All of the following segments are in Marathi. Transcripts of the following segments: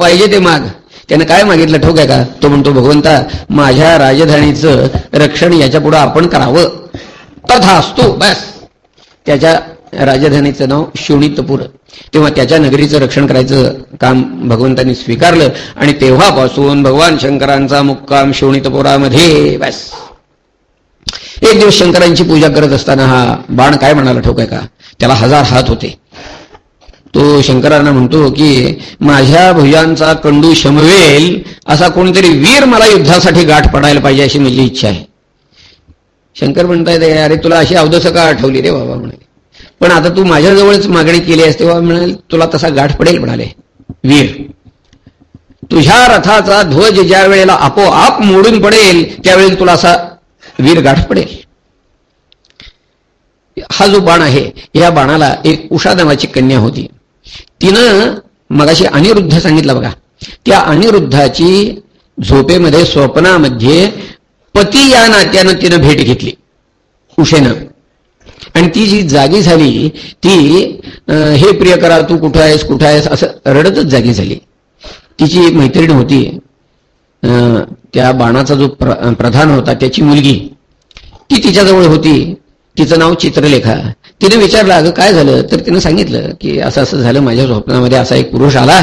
पाहिजे ते माग. त्यानं काय मागितलं ठोक आहे का? तो म्हणतो भगवंता माझ्या राजधानीचं रक्षण याच्यापुढे आपण करावं. तथा असतो बस. त्याच्या राजधानीचं नाव शोणितपूर तेव्हा त्याच्या नगरीचं रक्षण करायचं काम भगवंतांनी स्वीकारलं आणि तेव्हापासून भगवान शंकरांचा मुक्काम शोणितपुरामध्ये बस. एक दिवस शंकरांची पूजा करत असताना हा बाण काय म्हणाला ठोक आहे का? त्याला हजार हात होते. तो शंकरांना म्हणतो की माझ्या भुजांचा कंडू शमवेल असा कोणीतरी वीर मला युद्धासाठी गाठ पडायला पाहिजे अशी माझी इच्छा आहे. शंकर म्हणतायत अरे तुला अशी अवदस का आठवली रे बाबा? म्हणाले. पण आता तू माझ्याजवळच मागणी केली आहेस तेव्हा म्हणाले तुला तसा गाठ पडेल म्हणाले वीर. तुझ्या रथाचा ध्वज ज्या वेळेला आपोआप मोडून पडेल त्यावेळेला तुला असा वीर गाठ पडेल. हा जो बाण आहे या बाणाला एक उषा नावाची कन्या होती. तिनं मगाशी अनिरुद्ध सांगितलं बघा. त्या अनिरुद्धाची झोपेमध्ये स्वप्नामध्ये पती या नात्यानं तिनं भेट घेतली. उशेनं. आणि ती जी जागी झाली ती हे प्रिय करा तू कुठं आहेस कुठं आहेस? असं रडतच जागी झाली. तिची एक मैत्रीण होती. त्या बाणाचा जो प्र प्रधान होता त्याची मुलगी. ती तिच्याजवळ होती. तिचं नाव चित्रलेखा. तिने विचारलं अगं काय झालं? तर तिनं सांगितलं की असं असं झालं. माझ्या स्वप्नामध्ये असा एक पुरुष आला.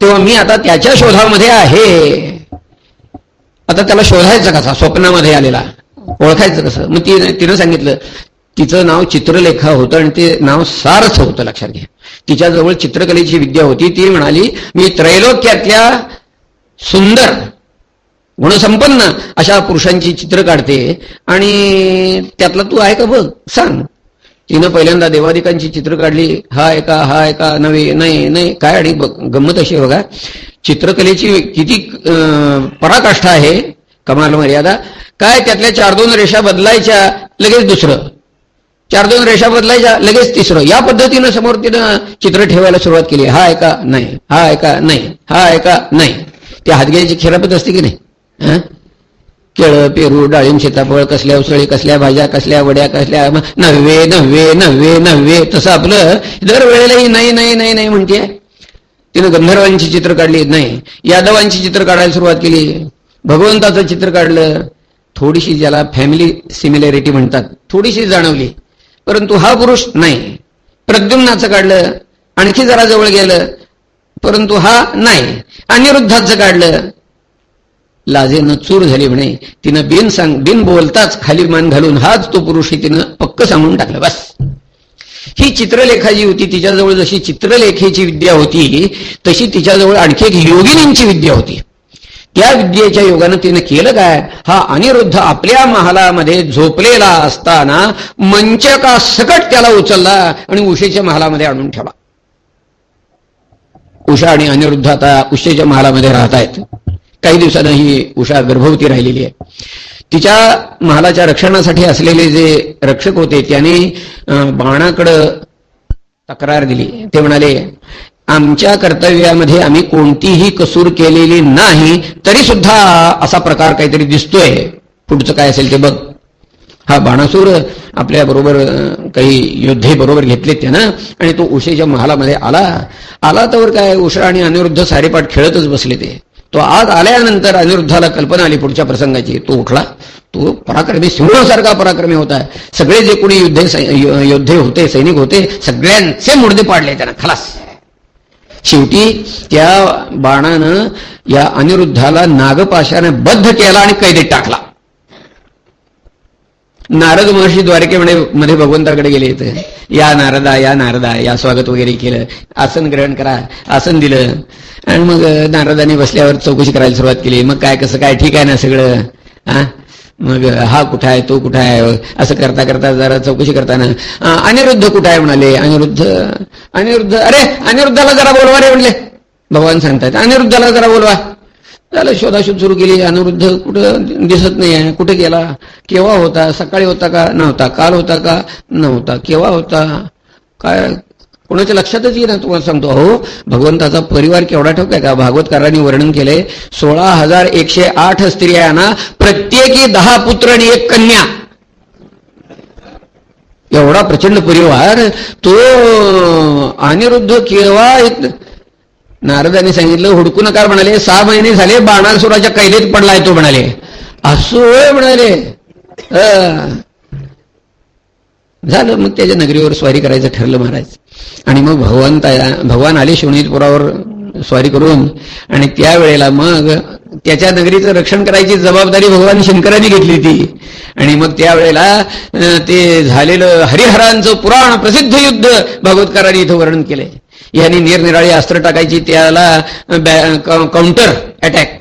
तेव्हा मी आता त्याच्या शोधामध्ये आहे. आता त्याला शोधायचं कसा? स्वप्नामध्ये आलेला. ओळखायचं कसं? मग ती तिनं सांगितलं तिचं नाव चित्रलेखा होतं आणि ते नाव सारच होतं. लक्षात घ्या. तिच्याजवळ चित्रकलेची विद्या होती. ती म्हणाली मी त्रैलोक्यातल्या सुंदर गुणसंपन्न अशा पुरुषांची चित्र काढते आणि त्यातला तू आहे का बघ? सांग. तिनं पहिल्यांदा देवादिकांची चित्र काढली. हा एका हा एका नवे नाही नाही काय आणि गंमत अशी बघा. चित्रकलेची किती पराकाष्ठा आहे कमाल मर्यादा. काय त्यातल्या चार दोन रेषा बदलायच्या लगेच दुसरं. चार दोन रेषा बदलायच्या लगेच तिसरं. या पद्धतीनं समोर तिनं चित्र ठेवायला सुरुवात केली. हा एका नाही. हा एका नाही. हा एका नाही. ती हातग्याची खेरापत असते की नाही? केळं पेरू डाळिंब सीताफळ कसल्या उसळी कसल्या भाज्या कसल्या वड्या कसल्या नव्हे नव्हे नव्हे नव्हे तसं आपलं दरवेळेलाही नाही नाही नाही नाही म्हणते. तिनं गंधर्वांची चित्र काढली. नाही. यादवांची चित्र काढायला सुरुवात केली. भगवंताचं चित्र काढलं. थोडीशी ज्याला फॅमिली सिमिलॅरिटी म्हणतात थोडीशी जाणवली. परंतु हा पुरुष नाही. प्रद्युम्नाचं काढलं. आणखी जरा जवळ गेलं. परंतु हा नाही. अनिरुद्धाचं काढलं. लाजेनं चूर झाली म्हणे. तिनं बिन सांग बिन बोलताच खाली मान घालून हाच तो पुरुष तिनं पक्क सांगून टाकलं बस. ही चित्रलेखा जी होती तिच्याजवळ जशी चित्रलेखेची विद्या होती तशी तिच्याजवळ आणखी एक योगिनींची विद्या होती. त्या विद्येच्या योगानं तिनं केलं काय? हा अनिरुद्ध आपल्या महालामध्ये झोपलेला असताना मंचका सकट त्याला उचलला आणि उषेच्या महालामध्ये आणून ठेवला. उषा आणि अनिरुद्ध आता उशेच्या महालामध्ये राहत आहेत काही दिवसानं ही उषा गर्भवती राहिलेली आहे. तिच्या महालाच्या रक्षणासाठी असलेले जे रक्षक होते त्यांनी बाणाकडं तक्रार दिली. ते म्हणाले आमच्या कर्तव्यामध्ये आम्ही कोणतीही कसूर केलेली नाही तरी सुद्धा असा प्रकार काहीतरी दिसतोय. पुढचं काय असेल ते बघ. हा बाणासूर आपल्या बरोबर काही योद्धे बरोबर घेतले त्यानं आणि तो उषेच्या महालामध्ये आला. आला तर काय उषा आणि अनिरुद्ध सारेपाठ खेळतच बसले ते. तो आज आल्यानंतर अनिरुद्धाला कल्पना आली पुढच्या प्रसंगाची. तो उठला. तो पराक्रमी सिंहासारखा पराक्रमी होता. सगळे जे कोणी युद्धे योद्धे होते सैनिक होते सगळ्यांचे मुर्दे पाडले त्यांना. खलास. शेवटी त्या बाणानं या अनिरुद्धाला नागपाशाने बद्ध केला आणि कैदेत टाकला. नारद महर्षी द्वारकेमध्ये मध्ये भगवंताकडे गेले येते या नारदा या नारदा या स्वागत वगैरे केलं. आसन ग्रहण करा आसन दिलं. आणि मग नारदाने बसल्यावर चौकशी करायला सुरुवात केली. मग काय कसं काय? ठीक आहे ना सगळं? हा मग हा कुठं आहे तो कुठं आहे? असं करता करता जरा चौकशी करताना अनिरुद्ध कुठं आहे? म्हणाले. अनिरुद्ध अनिरुद्ध अरे अनिरुद्धाला जरा बोलवा रे म्हणले भगवान सांगतात अनिरुद्धाला जरा बोलवा. झालं शोधाशोध सुरू केली अनिरुद्ध कुठं दिसत नाही आहे. कुठे गेला? केव्हा होता? सकाळी होता का? नव्हता. काल होता का? नव्हता. केव्हा होता? काय? कोणाच्या लक्षातच येईल तुम्हाला सांगतो. अहो भगवंताचा परिवार केवढा ठोक आहे का? भागवतकारांनी वर्णन केलंय सोळा हजार एकशे आठ स्त्रियांना प्रत्येकी दहा पुत्र आणि एक कन्या. एवढा प्रचंड परिवार. तो अनिरुद्ध केव्हा नारदांनी सांगितलं हुडकू नका म्हणाले सहा महिने झाले बाणासुराच्या कैदेत पडलाय तो म्हणाले. असो म्हणाले. झालं मग त्याच्या नगरीवर स्वारी करायचं ठरलं महाराज. आणि मग भगवान भगवान आले शिवणीतपुरावर स्वारी करून आणि त्यावेळेला मग त्याच्या नगरीचं रक्षण करायची जबाबदारी भगवान शंकरांनी घेतली ती. आणि मग त्यावेळेला ते झालेलं हरिहरांचं पुराण प्रसिद्ध युद्ध भागवतकारांनी इथं वर्णन केलंय. यांनी निरनिराळी अस्त्र टाकायची त्याला काउंटर अटॅक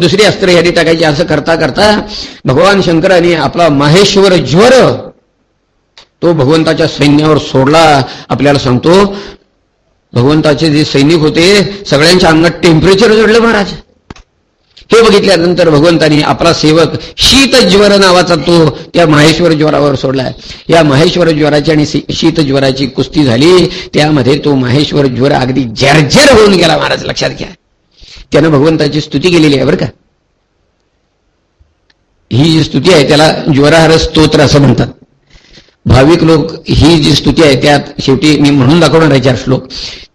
दुसरी अस्त्र यांनी टाकायची असं करता करता भगवान शंकरांनी आपला माहेश्वर ज्वर तो भगवंताच्या सैन्यावर सोडला. आपल्याला सांगतो भगवंताचे जे सैनिक होते सगळ्यांच्या अंगात टेम्परेचर जोडलं महाराज. हे बघितल्यानंतर भगवंतानी आपला सेवक शीत ज्वर नावाचा तो त्या माहेश्वर ज्वरावर सोडलाय. या माहेश्वर ज्वराची आणि शीतज्वराची कुस्ती झाली त्यामध्ये तो माहेश्वर ज्वर अगदी जर्जर होऊन गेला महाराज लक्षात घ्या. त्यानं भगवंताची स्तुती केलेली आहे बरं का. ही जी स्तुती आहे त्याला ज्वरहार स्तोत्र असं म्हणतात. भाविक लोक ही जी स्तुती आहे त्यात शेवटी मी म्हणून दाखवणार आहे चार श्लोक.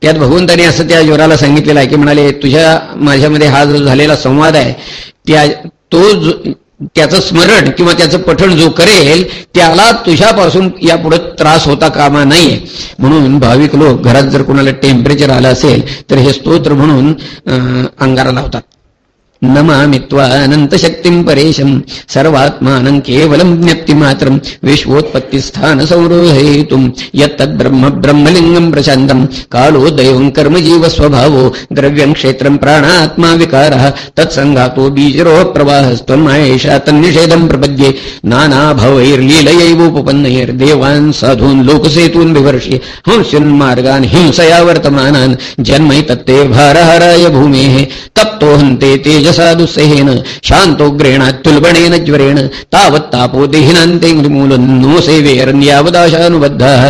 त्यात भगवंताने असं त्या ज्वराला सांगितलेलं आहे की म्हणाले तुझ्या माझ्यामध्ये हा जो झालेला संवाद आहे त्या तो त्याचं स्मरण किंवा त्याचं पठण जो करेल त्याला तुझ्यापासून यापुढे त्रास होता कामा नाहीये म्हणून भाविक लोक घरात जर कोणाला टेम्परेचर आलं असेल तर हे स्तोत्र म्हणून अंगारा लावतात. नमामि त्वानन्तशक्तिम् परेशम् सर्वात्मानम् केवलम् ज्ञप्तिमात्रम् विश्वोत्पत्तिस्थानसंरोहयितुम् यत्तद्ब्रह्म ब्रह्मलिङ्गम् प्रशान्तम् कालो दैवम् कर्मजीवस्वभावो द्रव्यम् क्षेत्रम् प्राणात्मा विकारः तत्सङ्घातो बीजरोः प्रवाहस्त्वम् एषा तन्निषेधम् प्रपद्ये नानाभवैर्लीलयैवोपपन्नैर्देवान् साधून् लोकसेतून् विवर्ष्य हंस्युन्मार्गान् हिंसया वर्तमानान् जन्मैतत्ते भारहराय भूमेः तप्तोहन्ते तेजस् तेजसा दुस्सहेन शान्तोग्रेणात्युल्बणेन ज्वरेण तावत्तापो देहिनान्ते नो सेवेरन्यावदाशानुबद्धः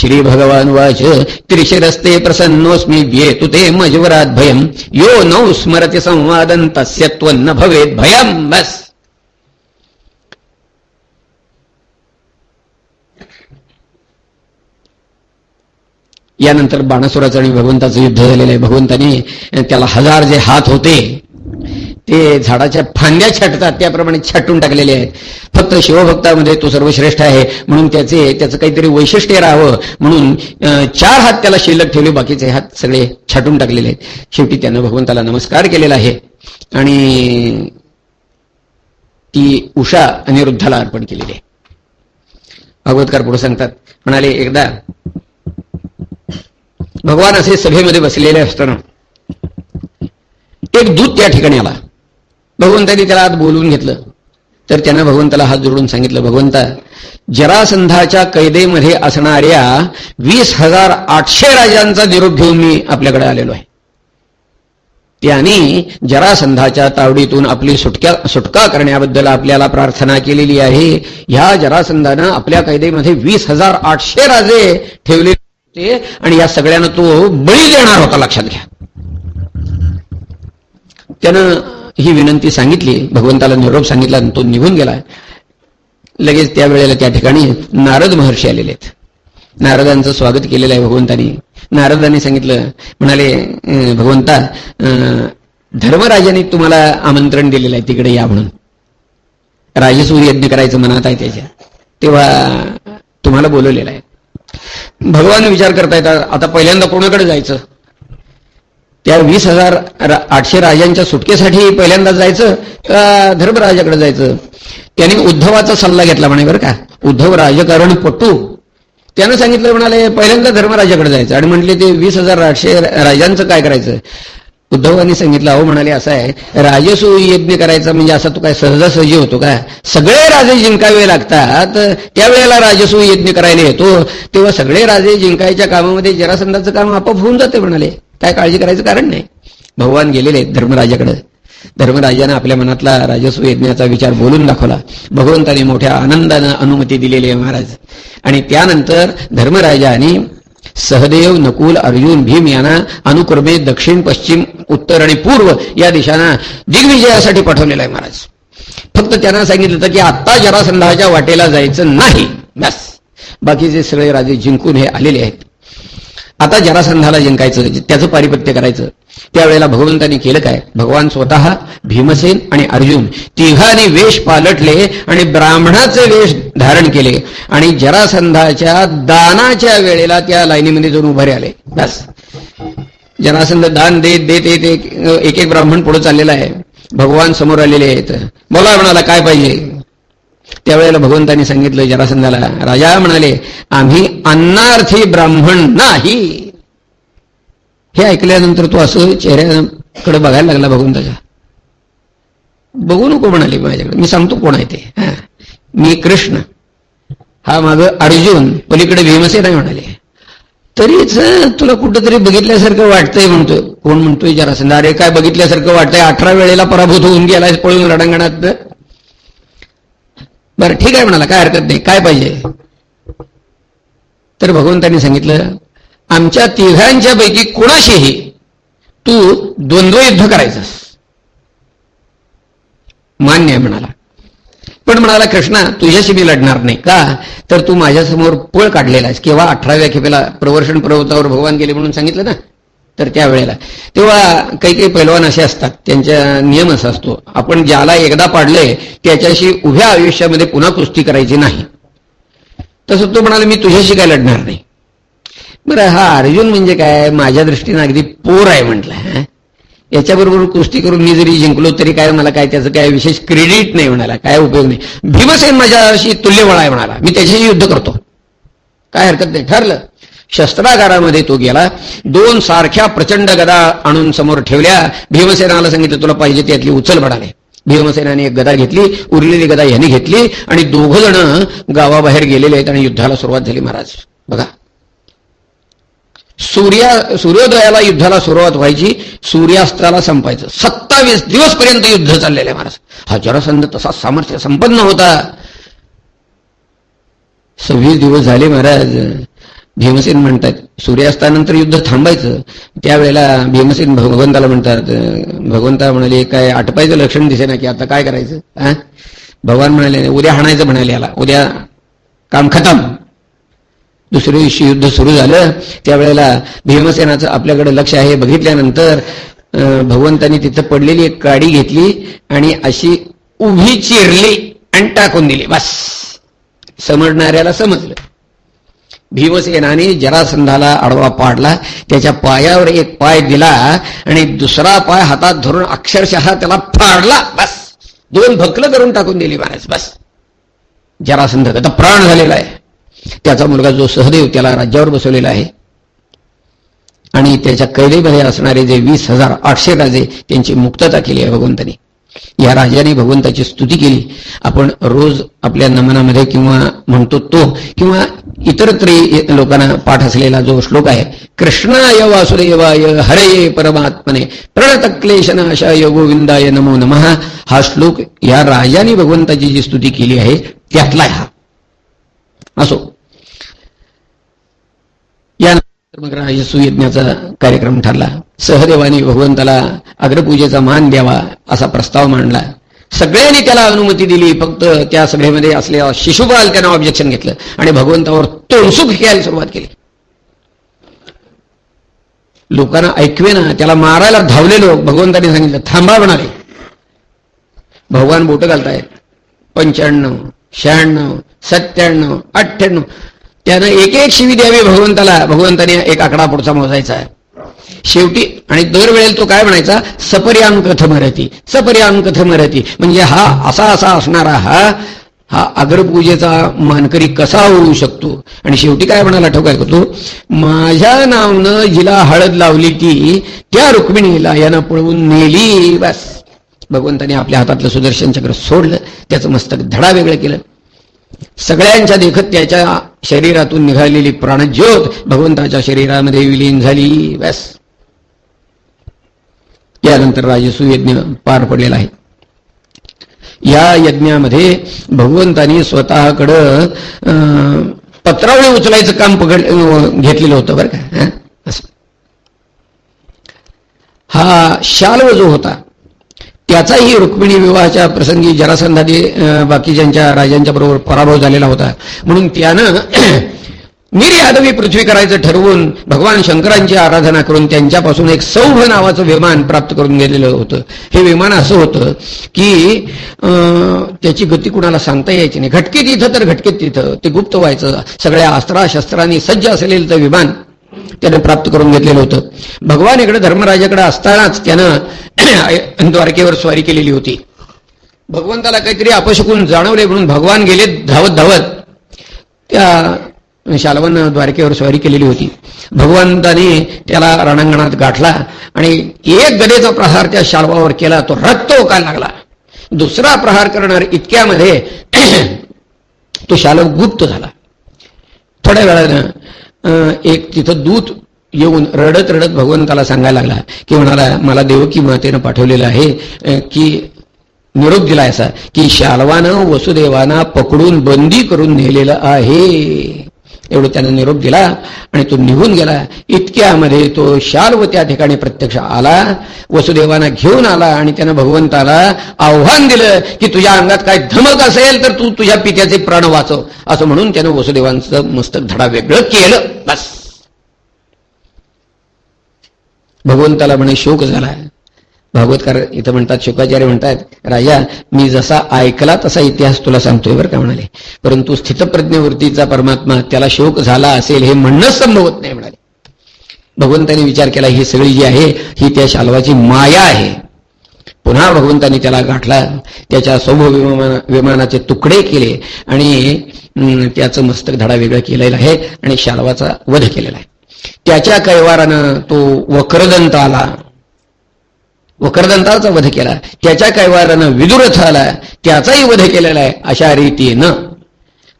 श्रीभगवानुवाच त्रिशिरस्ते प्रसन्नोस्मि व्येतु ते मजवराद्भयम् यो नौ स्मरति संवादं तस्य त्वन्न भवेत् भयम् बस यानंतर बाणासुराचं आणि भगवंताचं युद्ध झालेलं आहे. भगवंताने त्याला हजार जे हात होते ते झाडाच्या फांद्या छाटतात त्याप्रमाणे छाटून टाकलेले आहेत. फक्त शिवभक्तामध्ये तो सर्वश्रेष्ठ आहे. म्हणून त्याचे त्याचं काहीतरी वैशिष्ट्य राहावं. म्हणून चार हात त्याला शिल्लक ठेवले बाकीचे हात सगळे छाटून टाकलेले आहेत. शेवटी त्यानं भगवंताला नमस्कार केलेला आहे. आणि ती उषा अनिरुद्धाला अर्पण केलेली आहे. भागवतकार पुढे सांगतात म्हणाले एकदा भगवान असे सभेमध्ये बसलेले असताना एक दूत त्या ठिकाणी आला. भगवंतानी त्याला आत बोलवून घेतलं. तर त्यानं भगवंताला हात जोडून सांगितलं भगवंता जरासंधाच्या कैदेमध्ये असणाऱ्या वीस हजार आठशे राजांचा निरोप घेऊन मी आपल्याकडे आलेलो आहे. त्यांनी जरासंधाच्या तावडीतून आपली सुटक्या सुटका करण्याबद्दल आपल्याला प्रार्थना केलेली आहे. ह्या जरासंधानं आपल्या कैदेमध्ये वीस हजार आठशे राजे ठेवले ते आणि या सगळ्यांना तो बळी देणार होता लक्षात घ्या. त्यानं ही विनंती सांगितली भगवंताला निरोप सांगितला तो निघून गेला लगेच त्यावेळेला त्या ठिकाणी नारद महर्षी आलेले आहेत. नारदांचं स्वागत केलेलं आहे भगवंतानी. नारदांनी सांगितलं म्हणाले भगवंता धर्मराजाने तुम्हाला आमंत्रण दिलेलं आहे तिकडे या म्हणून. राजसूर यज्ञ करायचं मनात आहे त्याच्या. तेव्हा तुम्हाला बोलवलेलं आहे. भगवान विचार करतायत आता पहिल्यांदा कोणाकडे जायचं? त्या वीस हजार आठशे राजांच्या सुटकेसाठी पहिल्यांदा जायचं का धर्मराजाकडे जायचं? त्याने उद्धवाचा सल्ला घेतला म्हणे बरं का. उद्धव राजकारण पटू. त्यानं सांगितलं म्हणाले पहिल्यांदा धर्मराजाकडे जायचं. आणि म्हटले ते वीस हजार आठशे राजांचं काय करायचं? उद्धवांनी सांगितलं अहो म्हणाले असं आहे राजसू यज्ञ करायचा म्हणजे असा तो काय सहजासहजी होतो का? सगळे राजे जिंकावे लागतात त्यावेळेला राजसू यज्ञ करायला येतो तेव्हा सगळे राजे जिंकायच्या कामामध्ये जरासंधाचं काम आपोआप होऊन जाते म्हणाले. काय काळजी करायचं कारण नाही. भगवान गेलेले धर्मराजाकडे. धर्मराजानं आपल्या मनातला राजस्व यज्ञाचा विचार बोलून दाखवला. भगवंताने मोठ्या आनंदानं अनुमती दिलेली आहे महाराज. आणि त्यानंतर धर्मराजाने सहदेव नकुल अर्जुन भीम यांना अनुक्रमे दक्षिण पश्चिम उत्तर आणि पूर्व या दिशांना दिग्विजयासाठी पाठवलेला आहे महाराज. फक्त त्यांना सांगितलं होतं की आत्ता जरासंधाच्या वाटेला जायचं नाही. बस. बाकीचे सगळे राजे जिंकून हे आलेले आहेत. आता जरासंधाला जिंकायचं त्याचं पारिपत्य करायचं. त्यावेळेला भगवंतांनी केलं काय? भगवान स्वतः भीमसेन आणि अर्जुन तिघांनी वेश पालटले आणि ब्राह्मणाचे वेश धारण केले. आणि जरासंधाच्या दानाच्या वेळेला त्या लाईनीमध्ये जाऊन उभारे आले बस. जरासंध दान देत देत देत एक एक ब्राह्मण पुढे चाललेला आहे. भगवान समोर आलेले आहेत. बोला म्हणाला काय पाहिजे? त्यावेळेला भगवंतांनी सांगितलं जरासंधाला राजा म्हणाले आम्ही अन्नार्थी ब्राह्मण नाही. हे ऐकल्यानंतर तो असं चेहऱ्याकडे बघायला लागला भगवंताच्या. बघू नको म्हणाले माझ्याकडे. मी सांगतो कोण आहे ते. मी कृष्ण. हा माझं अर्जुन पलीकडे भीमसे नाही म्हणाले. तरीच तुला कुठंतरी बघितल्यासारखं वाटतंय म्हणतोय कोण म्हणतोय जरासंध? अरे काय बघितल्यासारखं वाटतंय? अठरा वेळेला पराभूत होऊन गेलाय पळून रडांगणात बरं ठीक आहे म्हणाला काय हरकत नाही काय पाहिजे? तर भगवंतांनी सांगितलं आमच्या तिघांच्या पैकी कुणाशीही तू द्वंद्व युद्ध करायचंस. मान्य आहे म्हणाला. पण म्हणाला कृष्णा तुझ्याशी मी लढणार नाही का? तर तू माझ्यासमोर पळ काढलेला आहेस. किंवा अठराव्या खेपेला प्रवर्षण पर्वतावर भगवान गेले म्हणून सांगितलं ना? तर त्यावेळेला तेव्हा काही काही पैलवान असे असतात त्यांच्या नियम असा असतो आपण ज्याला एकदा पाडलंय त्याच्याशी उभ्या आयुष्यामध्ये पुन्हा कुस्ती करायची नाही. तसं तो म्हणाला मी तुझ्याशी काय लढणार नाही. बरं हा अर्जुन म्हणजे काय? माझ्या दृष्टीनं अगदी पोर आहे म्हटलं याच्याबरोबर कुस्ती करून मी जरी जिंकलो तरी काय मला काय त्याचं काय विशेष क्रेडिट नाही म्हणाला काय उपयोग नाही. भीमसेन माझ्याशी तुल्यबळ आहे म्हणाला मी त्याच्याशी युद्ध करतो. काय हरकत नाही ठरलं. शस्त्रागारामध्ये तो गेला. दोन सारख्या प्रचंड गदा आणून समोर ठेवल्या. भीमसेनाला सांगितलं तुला पाहिजे त्यातली उचल म्हणाले. भीमसेनाने एक गदा घेतली उरलेली गदा यांनी घेतली आणि दोघ जण गावाबाहेर गेलेले आहेत आणि युद्धाला सुरुवात झाली महाराज. बघा. सूर्या सूर्योदयाला युद्धाला सुरुवात व्हायची सूर्यास्त्राला संपायचं. सत्तावीस दिवस पर्यंत युद्ध चाललेलं आहे महाराज. हा जरासंध तसा सामर्थ्य संपन्न होता. सव्वीस दिवस झाले महाराज. भीमसेन म्हणतात. सूर्यास्तानंतर युद्ध थांबायचं त्यावेळेला भीमसेन भगवंताला म्हणतात भगवंता म्हणाले काय आटपायचं लक्षण दिसे ना की आता काय करायचं? भगवान म्हणाले उद्या हाणायचं म्हणाले याला. उद्या काम खतम. दुसऱ्या दिवशी युद्ध सुरू झालं. त्यावेळेला भीमसेनाचं आपल्याकडे लक्ष आहे. बघितल्यानंतर भगवंतांनी तिथं पडलेली एक काडी घेतली आणि अशी उभी चिरली आणि टाकून दिली. बस. समजणाऱ्याला समजलं. भीमसेनाने जरासंधाला आडवा पाडला. त्याच्या पायावर एक पाय दिला आणि दुसरा पाय हातात धरून अक्षरशः त्याला फाडला. बस. दोन भकलं करून टाकून दिली महाराज. बस. जरासंध. आता प्राण झालेला आहे. त्याचा मुलगा जो सहदेव त्याला राज्यावर बसवलेला आहे. आणि त्याच्या कैदेमध्ये असणारे जे वीस हजार आठशे राजे त्यांची मुक्तता केली आहे भगवंतानी. या राजाने भगवंताची स्तुती केली. आपण रोज आपल्या नमनामध्ये किंवा म्हणतो तो किंवा इतरत्री लोकांना पाठ असलेला जो श्लोक आहे कृष्णाय वासुदेवाय हरये परमात्मने प्रणत क्लेशनाशाय गोविंदाय नमो नमः हा श्लोक या राजाने भगवंताची जी स्तुती केली आहे त्यातला हा. असो. यानंतर मग राजसुयज्ञाचा कार्यक्रम ठरला. सहदेवाने भगवंताला अग्रपूजेचा मान द्यावा असा प्रस्ताव मांडला. सगळ्यांनी त्याला अनुमती दिली फक्त त्या सभेमध्ये असलेला शिशुपाल त्यानं ऑब्जेक्शन घेतलं आणि भगवंतावर तोडसुख घ्यायला सुरुवात केली. लोकांना ऐकवे ना त्याला मारायला धावले लोक भगवंताने सांगितलं थांबा म्हणाले. भगवान बोट घालतायत. पंच्याण्णव शहाण्णव सत्त्याण्णव अठ्ठ्याण्णव. त्यानं एक एक शिवी द्यावी भगवंताला. भगवंताने एक आकडा पुढचा मोजायचा आहे. शेवटी आणि दरवेळेला तो काय म्हणायचा? सपर्याम कथ मरती सपर्याम कथ मरती म्हणजे हा असा असा असणारा हा हा अग्रपूजेचा मानकरी कसा होऊ शकतो? आणि शेवटी काय म्हणाला ठोकाय तो? माझ्या नावनं जिला हळद लावली ती त्या रुक्मिणीला यानं पळवून नेली बस. भगवंताने आपल्या हातातलं सुदर्शन चक्र सोडलं त्याचं मस्तक धडा वेगळं केलं. सगळ्यांच्या देखत त्याच्या शरीरातून निघालेली प्राणज्योत भगवंताच्या शरीरामध्ये विलीन झाली बस. त्यानंतर राजस्व यज्ञ पार पडलेला आहे. या यज्ञामध्ये भगवंतानी स्वतःकडं पत्रावळी उचलायचं काम पकड घेतलेलं होतं बरं का असं. हा शाल्व जो होता त्याचाही रुक्मिणी विवाहाच्या प्रसंगी जरासंधादी बाकीच्यांच्या राजांच्या बरोबर पराभव झालेला होता. म्हणून त्यानं यादवी पृथ्वी करायचं ठरवून भगवान शंकरांची आराधना करून त्यांच्यापासून एक सौभ नावाचं विमान प्राप्त करून गेलेलं होतं. हे विमान असं होतं की त्याची गती कुणाला सांगता यायची नाही. घटकेत इथं तर घटकेत तिथं. ते गुप्त व्हायचं. सगळ्या अस्त्राशस्त्रांनी सज्ज असलेलं विमान त्यानं प्राप्त करून घेतलेलं होतं. भगवान इकडे धर्मराजाकडे असतानाच त्यानं द्वारकेवर स्वारी केलेली होती. भगवंताला काहीतरी अपशकून जाणवले म्हणून भगवान गेले धावत धावत त्या शालवन द्वारकेवर स्वारी केलेली होती. भगवंताने त्याला रणांगणात गाठला आणि एक गदेचा प्रहार त्या शालवावर केला तो रक्त ओकायला लागला. दुसरा प्रहार करणार इतक्यामध्ये तो शालव गुप्त झाला. थोड्या वेळानं एक तिथं दूत येऊन रडत रडत भगवंताला सांगायला लागला की म्हणाला मला देवकी मातेनं पाठवलेलं आहे की निरोप दिला असा की शालवानं वसुदेवाना पकडून बंदी करून नेलेलं आहे. एवढं त्यानं निरोप दिला आणि तो निघून गेला. इतक्यामध्ये तो शाल्व त्या ठिकाणी प्रत्यक्ष आला वसुदेवाना घेऊन आला आणि त्यानं भगवंताला आव्हान दिलं की तुझ्या अंगात काय धमक असेल तर तू तुझ्या पित्याचे प्राण वाचव. असं म्हणून त्यानं वसुदेवांचं मस्तक धडा वेगळं केलं. बस. भगवंताला म्हणे शोक झाला. भागवतकार इथं म्हणतात शुकाचार्य म्हणतात राजा मी जसा ऐकला तसा इतिहास तुला सांगतोय बरं का म्हणाले. परंतु स्थितप्रज्ञवृत्तीचा परमात्मा त्याला शोक झाला असेल हे म्हणणंच संभवत नाही म्हणाले. भगवंताने विचार केला ही सगळी जी आहे ही त्या शालवाची माया आहे. पुन्हा भगवंताने त्याला गाठला त्याच्या सौभ विमाना विमानाचे तुकडे केले आणि त्याचं मस्तक धडा वेगळं केलेलं आहे आणि शालवाचा वध केलेला आहे. त्याच्या कैवारानं तो वक्रदंत आला. वक्रदंताचा वध केला. त्याच्या कैवारानं विदुरथ आला. त्याचाही वध केलेला आहे अशा रीतीनं.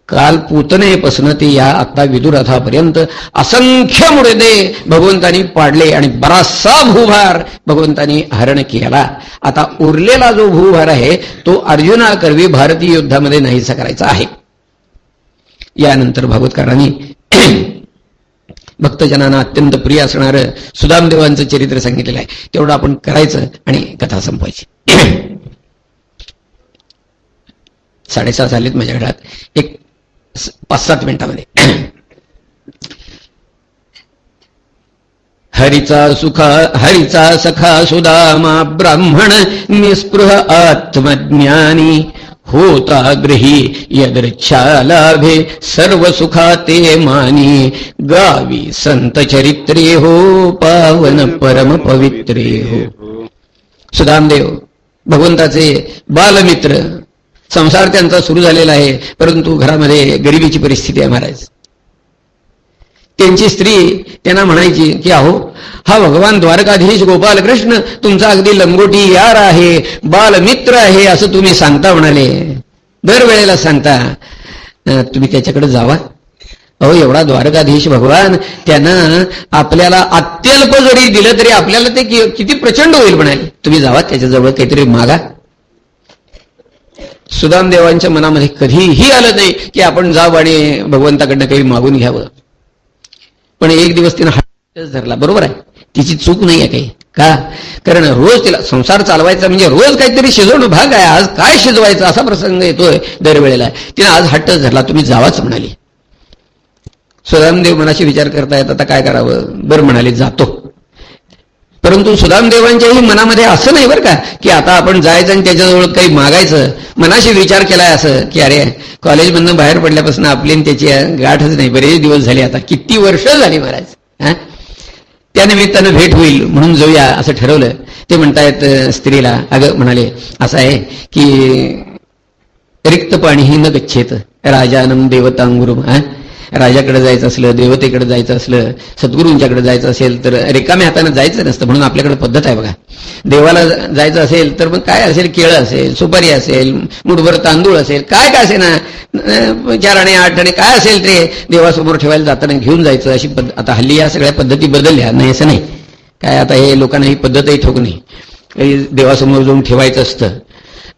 काल पुतनेपासून ते या आता विदुरथापर्यंत असंख्य मृदे भगवंतानी पाडले आणि बराचसा भूभार भगवंतानी हरण केला. आता उरलेला जो भूभार आहे तो अर्जुनाकरवी भारतीय युद्धामध्ये नाहीसा करायचा आहे. यानंतर भागवतकारांनी भक्तजनांना अत्यंत प्रिय असणारं सुदामदेवांचं चरित्र सांगितलेलं आहे. तेवढं आपण करायचं आणि कथा संपवायची. साडेसहा झालेत माझ्या घरात. एक पाच सात मिनिटामध्ये. हरिचा सुखा हरिचा सखा सुदामा ब्राह्मण निस्पृह आत्मज्ञानी होता ग्रही यदृच्छालाभे सर्व सुखाते मानी गावी संत चरित्रे हो पावन परम पवित्रे हो सुदामदेव भगवंताचे बालमित्र संसार त्यांचा सुरू झालेला आहे परंतु घरामध्ये गरिबीची परिस्थिती आहे महाराज. त्यांची स्त्री त्यांना म्हणायची की अहो हा भगवान द्वारकाधीश गोपालकृष्ण तुमचा अगदी लंगोटी यार आहे बालमित्र आहे असं तुम्ही सांगता म्हणाले. दरवेळेला सांगता तुम्ही त्याच्याकडे जावा. अहो एवढा द्वारकाधीश भगवान त्यानं आपल्याला अत्यल्प जरी दिलं तरी आपल्याला ते किती प्रचंड होईल म्हणाले. तुम्ही जावा त्याच्याजवळ काहीतरी मागा. सुदामदेवांच्या मनामध्ये कधीही आलं नाही की आपण जाऊ आणि भगवंताकडनं काही मागून घ्यावं. पण एक दिवस तिनं हट्टच धरला. बरोबर आहे. तिची चूक नाही आहे काही. का? कारण रोज तिला संसार चालवायचा म्हणजे रोज काहीतरी शिजवणं भाग आहे. आज काय शिजवायचं असा प्रसंग येतोय दरवेळेला. तिनं आज हट्टच धरला. तुम्ही जावाच म्हणाली. सुदामदेव मनाशी विचार करतायत आता काय करावं? बरं म्हणाले जातो. परंतु सुदामदेवांच्याही मनामध्ये असं नाही बरं का की आता आपण जायचं आणि त्याच्याजवळ काही मागायचं. मनाशी विचार केलाय असं की अरे कॉलेजमधनं बाहेर पडल्यापासून आपली त्याची गाठच नाही. बरेच दिवस झाले आता. किती वर्ष झाली महाराज? हा? त्या भेट होईल म्हणून जाऊया असं ठरवलं. ते म्हणतायत स्त्रीला अगं म्हणाले असं आहे की रिक्त पाणी ही न गच्छेत. राजानम देवतांगुरुम हा? राजाकडे जायचं असलं देवतेकडे जायचं असलं सद्गुरूंच्याकडे जायचं असेल तर रिकाम्या हाताने जायचं नसतं म्हणून आपल्याकडे पद्धत आहे बघा. देवाला जायचं असेल तर मग काय असेल? केळं असेल सुपारी असेल मुठभर तांदूळ असेल काय काय असेल ना? चार आणि आठ आणि काय असेल ते देवासमोर ठेवायला जाताना घेऊन जायचं अशी पद्धत आता हल्ली या सगळ्या पद्धती बदलल्या नाही असं नाही. काय आता हे लोकांना ही पद्धतही ठोक नाही. काही देवासमोर जाऊन ठेवायचं असतं.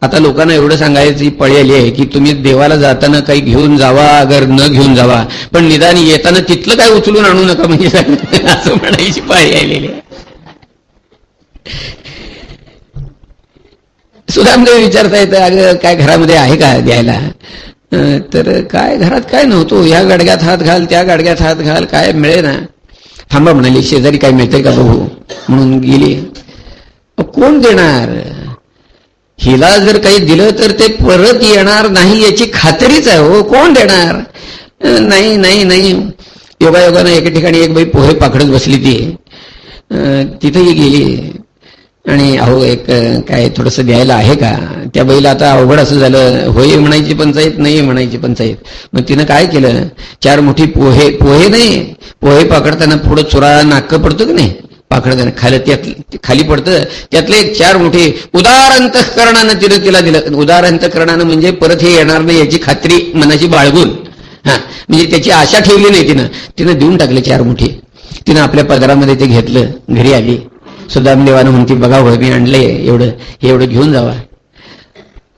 आता लोकांना एवढं सांगायची पळी आली आहे की तुम्ही देवाला जाताना काही घेऊन जावा अगर न घेऊन जावा पण निदान येताना तिथलं काय उचलून आणू नका म्हणजे असं म्हणायची पाळी आलेली आहे. विचारता येतं अगं काय घरामध्ये आहे का द्यायला? तर काय घरात काय नव्हतो या गाडग्यात हात घाल त्या गाडग्यात हात घाल काय मिळे ना थांबा म्हणाली शेजारी काय मिळतंय का बघू? म्हणून गेली. कोण देणार? हिला जर काही दिलं तर ते परत येणार नाही याची खात्रीच आहे हो. कोण देणार? नाही नाही नाही. योगायोगानं एका ठिकाणी एक बाई पोहे पाकडत बसली ती. तिथेही गेली. आणि अहो एक काय थोडंसं द्यायला आहे का? त्या बाईला आता अवघड असं झालं. होय म्हणायची पंचायत नाही म्हणायची पंचायत. मग तिनं काय केलं? चार मोठी पोहे पोहे नाही. पोहे पाकडताना पुढं चुरा नाक पडतो की नाही? पाकडताना खाली त्यात खाली पडतं. त्यातले एक चार मोठे उदार तिनं तिला दिलं. उदारंतकरणानं म्हणजे परत हे येणार नाही याची खात्री मनाची बाळगून. हा. म्हणजे त्याची आशा ठेवली नाही तिनं. तिनं देऊन टाकले चार मोठे. तिनं आपल्या पदरामध्ये ते घेतलं. घरी आली. सुदामदेवानं म्हणते बघा हो मी आणलंय. एवढं हे एवढं घेऊन जावा.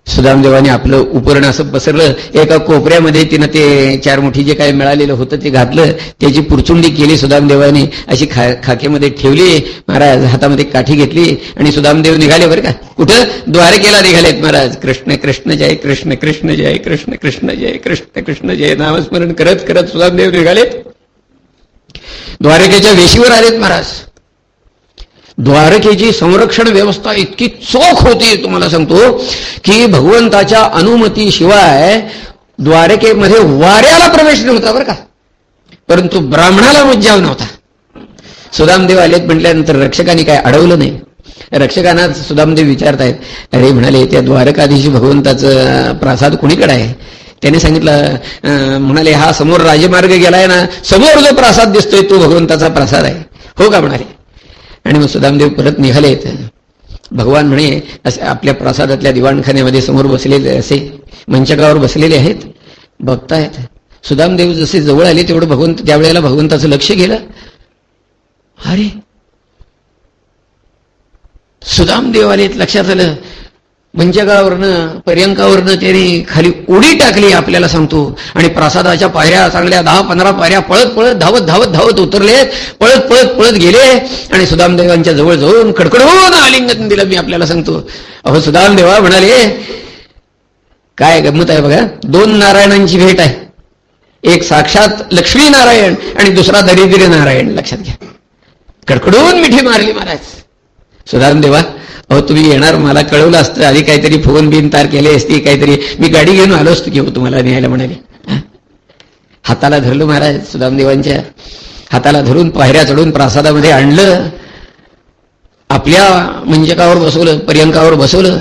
सुदामदेवाने आपलं उपरण असं पसरलं. एका कोपऱ्यामध्ये तिनं ते चार मुठी जे काही मिळालेलं होतं ते घातलं. त्याची पुरचुंडी केली सुदामदेवाने अशी खा खाकेमध्ये ठेवली. महाराज हातामध्ये काठी घेतली. आणि सुदामदेव निघाले बरं का? कुठं? द्वारकेला निघालेत महाराज. कृष्ण कृष्ण जय कृष्ण कृष्ण जय कृष्ण कृष्ण जय कृष्ण कृष्ण जय. नामस्मरण करत करत सुदामदेव निघालेत. द्वारकेच्या वेशीवर आलेत महाराज. द्वारकेची संरक्षण व्यवस्था इतकी चोख होती तुम्हाला सांगतो की भगवंताच्या अनुमतीशिवाय द्वारकेमध्ये वाऱ्याला प्रवेश नव्हता बरं का. परंतु ब्राह्मणाला मज्जाव नव्हता. सुदामदेव आलेत म्हटल्यानंतर रक्षकांनी काय अडवलं नाही. रक्षकांना सुदामदेव विचारतायत अरे म्हणाले त्या द्वारकाधीशी भगवंताचं प्रासाद कुणीकडे आहे? त्याने सांगितलं म्हणाले हा समोर राजमार्ग गेलाय ना समोर जो प्रासाद दिसतोय तो भगवंताचा प्रसाद आहे. हो का? म्हणाले. आणि मग सुदामदेव परत निघालेत. भगवान म्हणे असे आपल्या प्रसादातल्या दिवाणखान्यामध्ये समोर बसलेले असे मंचकावर बसलेले आहेत बघतायत. सुदामदेव जसे जवळ आले तेवढं भगवंत त्यावेळेला भगवंताचं लक्ष गेलं. अरे! सुदामदेव आलेत लक्षात आलं. मंचकावरनं पर्यंकावरनं त्यांनी खाली उडी टाकली आपल्याला सांगतो. आणि प्रसादाच्या पायऱ्या चांगल्या दहा पंधरा पायऱ्या पळत पळत धावत धावत धावत उतरले. पळत पळत पळत गेले. आणि सुदामदेवांच्या जवळ जाऊन कडकडून आलिंगन दिलं मी आपल्याला सांगतो. अहो सुदामदेवा म्हणाले काय गमत आहे बघा. दोन नारायणांची भेट आहे. एक साक्षात लक्ष्मी नारायण आणि दुसरा दरिद्री नारायण. लक्षात घ्या. कडकडून मिठी मारली महाराज. सुधारून देवा. अहो तुम्ही येणार मला कळवलं असतं. आधी काहीतरी फोन बिन तार केले असती काहीतरी. मी गाडी घेऊन आलो असतो की हो तुम्हाला न्यायला म्हणाले. हाताला धरलं महाराज सुदामदेवांच्या. हाताला धरून पायऱ्या चढून प्रासादामध्ये आणलं. आपल्या मंजकावर बसवलं पर्यंकावर बसवलं.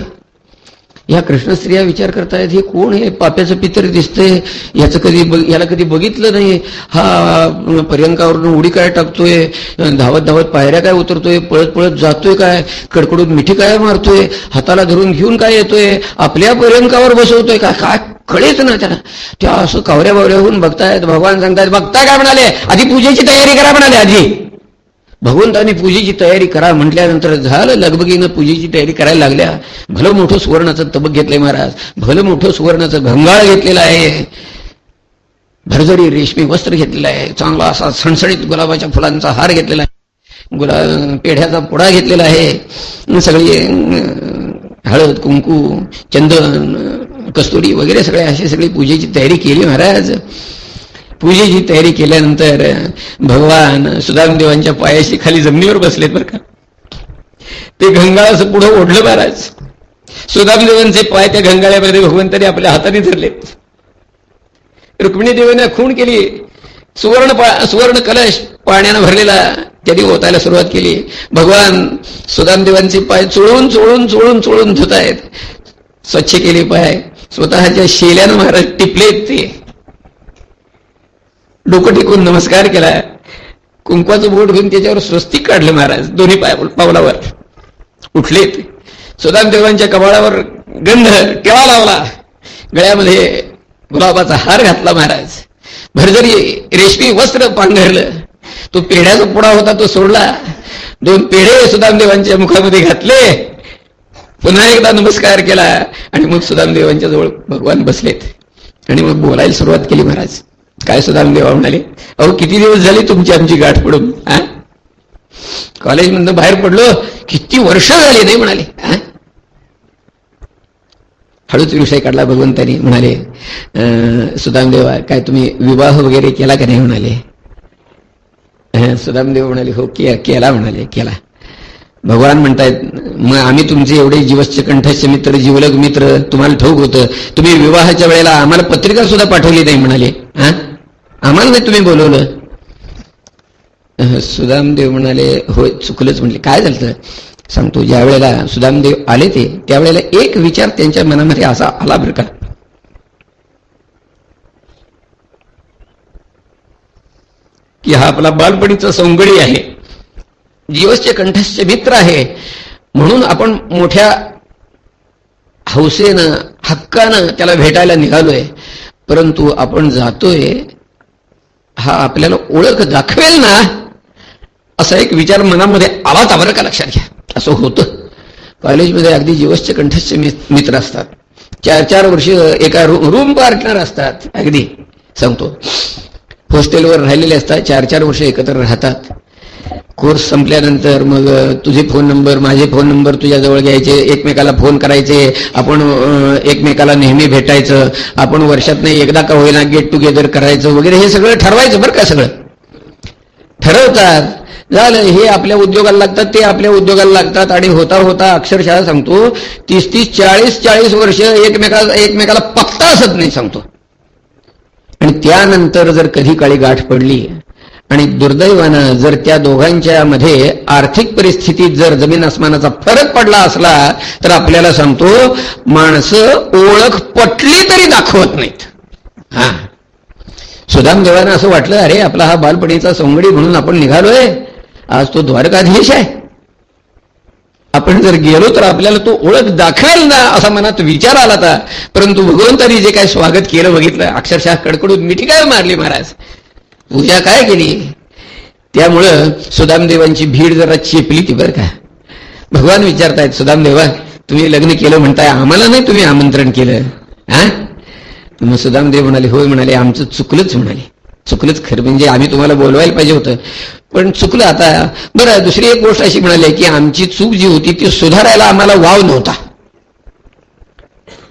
या कृष्णस्त्रिया विचार करतायत हे कोण हे पाप्याचं पितर दिसतंय. याचं कधी याला कधी बघितलं नाही. हा पर्यंकावरून उडी काय टाकतोय? धावत धावत पायऱ्या काय उतरतोय? पळत पळत जातोय काय? कडकडून मिठी काय मारतोय? हाताला धरून घेऊन काय येतोय? आपल्या पर्यंकावर बसवतोय काय काय कळेच ना त्याला. त्या असं कावऱ्या बावऱ्या होऊन बघतायत भगवान सांगतायत बघताय काय म्हणाले? आधी पूजेची तयारी करा म्हणाले आधी. भगवंतांनी पूजेची तयारी करा म्हटल्यानंतर झालं लगबगीनं पूजेची तयारी करायला लागल्या. भलं मोठं सुवर्णाचं तबक घेतलंय महाराज. भलं मोठं सुवर्णाचं घंगाळ घेतलेलं आहे. भरजरी रेशमी वस्त्र घेतलेलं आहे. चांगला असा सणसणीत गुलाबाच्या फुलांचा हार घेतलेला आहे. गुला पेढ्याचा पुडा घेतलेला आहे. सगळी हळद कुंकू चंदन कस्तुरी वगैरे सगळे अशी सगळी पूजेची तयारी केली महाराज. पूजेची तयारी केल्यानंतर भगवान सुदामदेवांच्या पायाशी खाली जमिनीवर बसलेत बरं का. ते गंगाळाचं पुढं ओढलं महाराज. सुदामदेवांचे पाय त्या गंगाळ्यामध्ये भगवंताने आपल्या हाताने धरलेत रुक्मिणी खून खूण केली. सुवर्ण सुवर्ण कलश पाण्यानं भरलेला त्यांनी ओतायला सुरुवात केली. भगवान सुदामदेवांचे पाय चोळून चोळून चोळून चोळून धुत आहेत स्वच्छ केले पाय. स्वतःच्या शेल्यानं महाराज टिपलेत ते. डोकं टेकून नमस्कार केला कुंकवाचं बोट घेऊन त्याच्यावर स्वस्तिक काढलं महाराज दोन्ही पाय पावलावर. उठलेत. देवांच्या कपाळावर गंध टेवा लावला? गळ्यामध्ये गुलाबाचा हार घातला महाराज. भरजरी रेशमी वस्त्र पांघरलं. तो पेढ्याचा पुडा होता तो सोडला. दोन पेढे सुदामदेवांच्या मुखामध्ये घातले. पुन्हा एकदा नमस्कार केला आणि मग सुदामदेवांच्या जवळ भगवान बसलेत. आणि मग बोलायला सुरुवात केली महाराज. काय सुद्धा देवा म्हणाले? अहो किती दिवस झाले तुमची आमची गाठ पडून हा कॉलेजमधनं बाहेर पडलो किती वर्ष झाली नाही म्हणाले हळूच विषय काढला भगवंतानी म्हणाले सुदामदेवा काय तुम्ही विवाह वगैरे केला का नाही? म्हणाले. सुदामदेव म्हणाले हो केला म्हणाले केला. भगवान म्हणतायत मग आम्ही तुमचे एवढे जीवश्च कंठस्य मित्र जीवलग मित्र तुम्हाला ठोक होतं तुम्ही विवाहाच्या वेळेला आम्हाला पत्रिका सुद्धा पाठवली नाही म्हणाले हा आम्हाला नाही तुम्ही बोलवलं. सुदामदेव म्हणाले होय चुकलंच म्हटले. काय झालं सांगतो ज्या वेळेला सुदामदेव आले ते त्यावेळेला एक विचार त्यांच्या मनामध्ये असा आला बरं का. की हा आपला बालपणीचा सौंगडी आहे. जीवसचे कंठस्य मित्र आहे. म्हणून आपण मोठ्या हौसेनं हक्कानं त्याला भेटायला निघालोय. परंतु आपण जातोय हा आपल्याला ओळख दाखवेल ना असा एक विचार मनामध्ये आला आवर का लक्षात घ्या. असं होतं. कॉलेजमध्ये अगदी जीवसचे कंठस्थ मित्र असतात. चार चार वर्ष एका रूम पार्टनर असतात. अगदी सांगतो. हॉस्टेलवर राहिलेले असतात. चार चार वर्ष एकत्र राहतात. कोर्स संपल्यानंतर मग तुझे फोन नंबर माझे फोन नंबर तुझ्याजवळ घ्यायचे एकमेकाला फोन करायचे आपण एकमेकाला नेहमी भेटायचं आपण वर्षात नाही एकदा का होईना गेट टुगेदर करायचं वगैरे हे सगळं ठरवायचं बरं का सगळं? ठरवतात. झालं हे आपल्या उद्योगाला लागतात ते आपल्या उद्योगाला लागतात आणि होता होता अक्षरशः सांगतो तीस तीस चाळीस चाळीस वर्ष एकमेका एकमेकाला पत्ता असत नाही सांगतो. आणि त्यानंतर जर कधी काळी गाठ पडली आणि दुर्दैवानं जर त्या दोघांच्या मध्ये आर्थिक परिस्थितीत जर जमीन आसमानाचा फरक पडला असला तर आपल्याला सांगतो माणसं ओळख पटली तरी दाखवत नाहीत. हा. सुदाम देवानं असं वाटलं अरे आपला हा बालपणीचा सोंगडी म्हणून आपण निघालोय. आज तो द्वारकाधीश आहे. आपण जर गेलो तर आपल्याला तो ओळख दाखवेल ना असा मनात विचार आला होता. परंतु भगवंतानी जे काय स्वागत केलं बघितलं. अक्षरशः कडकडून मिठी काय मारली महाराज? पूजा काय केली? त्यामुळं सुदामदेवांची भीड जरा चेपली ती बरं का. भगवान विचारतायत सुदामदेवा तुम्ही लग्न केलं म्हणताय आम्हाला नाही तुम्ही आमंत्रण केलं. हा मग सुदामदेव म्हणाले होय म्हणाले आमचं चुकलंच म्हणाले. चुकलंच खरं म्हणजे आम्ही तुम्हाला बोलवायला पाहिजे होतं. पण चुकलं आता. बरं दुसरी एक गोष्ट अशी म्हणाली की आमची चूक जी होती ती सुधारायला आम्हाला वाव नव्हता.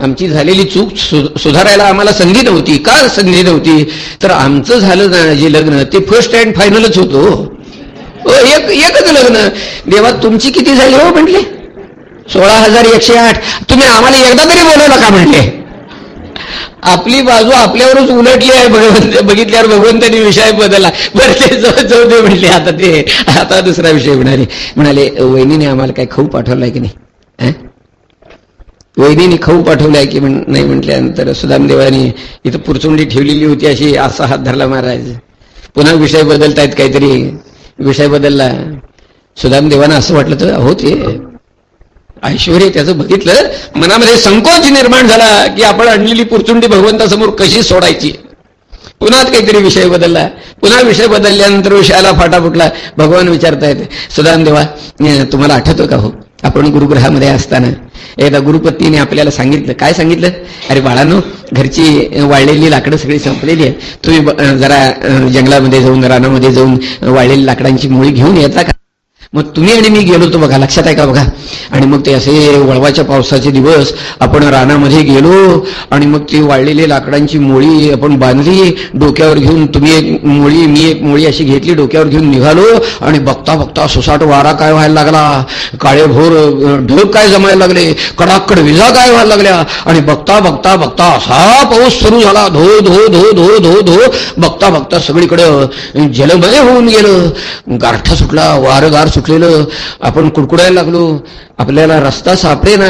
आमची झालेली चूक सुधारायला आम्हाला संधी नव्हती. का संधी नव्हती? तर आमचं झालं ना जे लग्न ते फर्स्ट अँड फायनलच होतो हो. एक एकच लग्न. देवा तुमची किती झाली हो म्हटले? सोळा हजार एकशे आठ. तुम्ही आम्हाला एकदा तरी बोलवलं का म्हटले. आपली बाजू आपल्यावरच उलटली आहे भगवंत बघितल्यावर भगवंतांनी विषय बदलला. बरं ते जाऊ दे म्हटले आता ते आता दुसरा विषय म्हणाले म्हणाले वहिनीने आम्हाला काय खाऊ पाठवलाय की नाही? वैदीने खाऊ पाठवलाय की म्हण नाही म्हटल्यानंतर सुदामदेवानी इथं पुरचुंडी ठेवलेली होती अशी असा हात धरला महाराज. पुन्हा विषय बदलतायत काहीतरी. विषय बदलला. सुदामदेवानं असं वाटलं तर अहो ते ऐश्वर त्याचं बघितलं मनामध्ये संकोच निर्माण झाला की आपण आणलेली पुरचुंडी भगवंतासमोर कशी सोडायची? पुन्हा काहीतरी विषय बदलला. पुन्हा विषय बदलल्यानंतर विषयाला फाटा फुटला. भगवान विचारतायत सुदामदेवा तुम्हाला आठवतो का हो? आपण गुरुग्रहामध्ये असताना एकदा गुरुपत्नीने आपल्याला सांगितलं. काय सांगितलं? अरे बाळानो घरची वाळलेली लाकडं सगळी संपलेली आहे तुम्ही जरा जंगलामध्ये जाऊन रानामध्ये जाऊन वाळलेली लाकडांची मुळी घेऊन येता का? मग तुम्ही आणि मी गेलो होतो बघा लक्षात आहे का बघा? आणि मग ते असे वळवाच्या पावसाचे दिवस आपण रानामध्ये गेलो आणि मग ती वाळलेली लाकडांची मोळी आपण बांधली डोक्यावर घेऊन तुम्ही एक मोळी मी एक मोळी अशी घेतली डोक्यावर घेऊन निघालो आणि बघता बघता सुसाट वारा काय व्हायला लागला? काळेभोर ढग काय जमायला लागले? कडाकड विजा काय व्हायला लागल्या? आणि बघता बघता बघता असा पाऊस सुरू झाला धो धो धो धो धो धो बघता बघता सगळीकडं जलमय होऊन गेलं. गारठा सुटला वारगार सुटला. सुटलेलं आपण कुडकुडायला लागलो आपल्याला रस्ता सापडे ना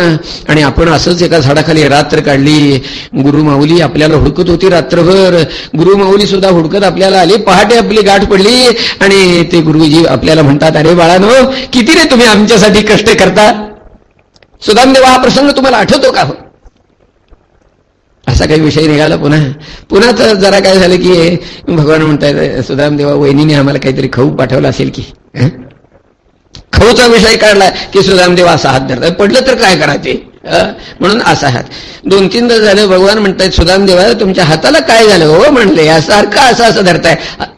आणि आपण असंच एका झाडाखाली रात्र काढली. गुरुमाऊली आपल्याला हुडकत होती रात्रभर. गुरुमाऊली सुद्धा हुडकत आपल्याला आली पहाटे आपली गाठ पडली आणि ते गुरुजी आपल्याला म्हणतात अरे बाळानो किती रे तुम्ही आमच्यासाठी कष्ट करता? सुदामदेवा हा प्रसंग तुम्हाला आठवतो का हो? असा काही विषय निघाला पुन्हा. पुन्हा तर जरा काय झालं की भगवान म्हणताय सुदामदेवा वहिनीने आम्हाला काहीतरी खाऊ पाठवला असेल की खऊचा विषय काढला की सुदामदेव असा हात धरला पडलं तर काय करायचे? म्हणून असा हात. दोन तीनदा झालं भगवान म्हणतायत सुदामदेवा तुमच्या हाताला काय झालं हो? म्हणले यासारखं असं असं धरताय.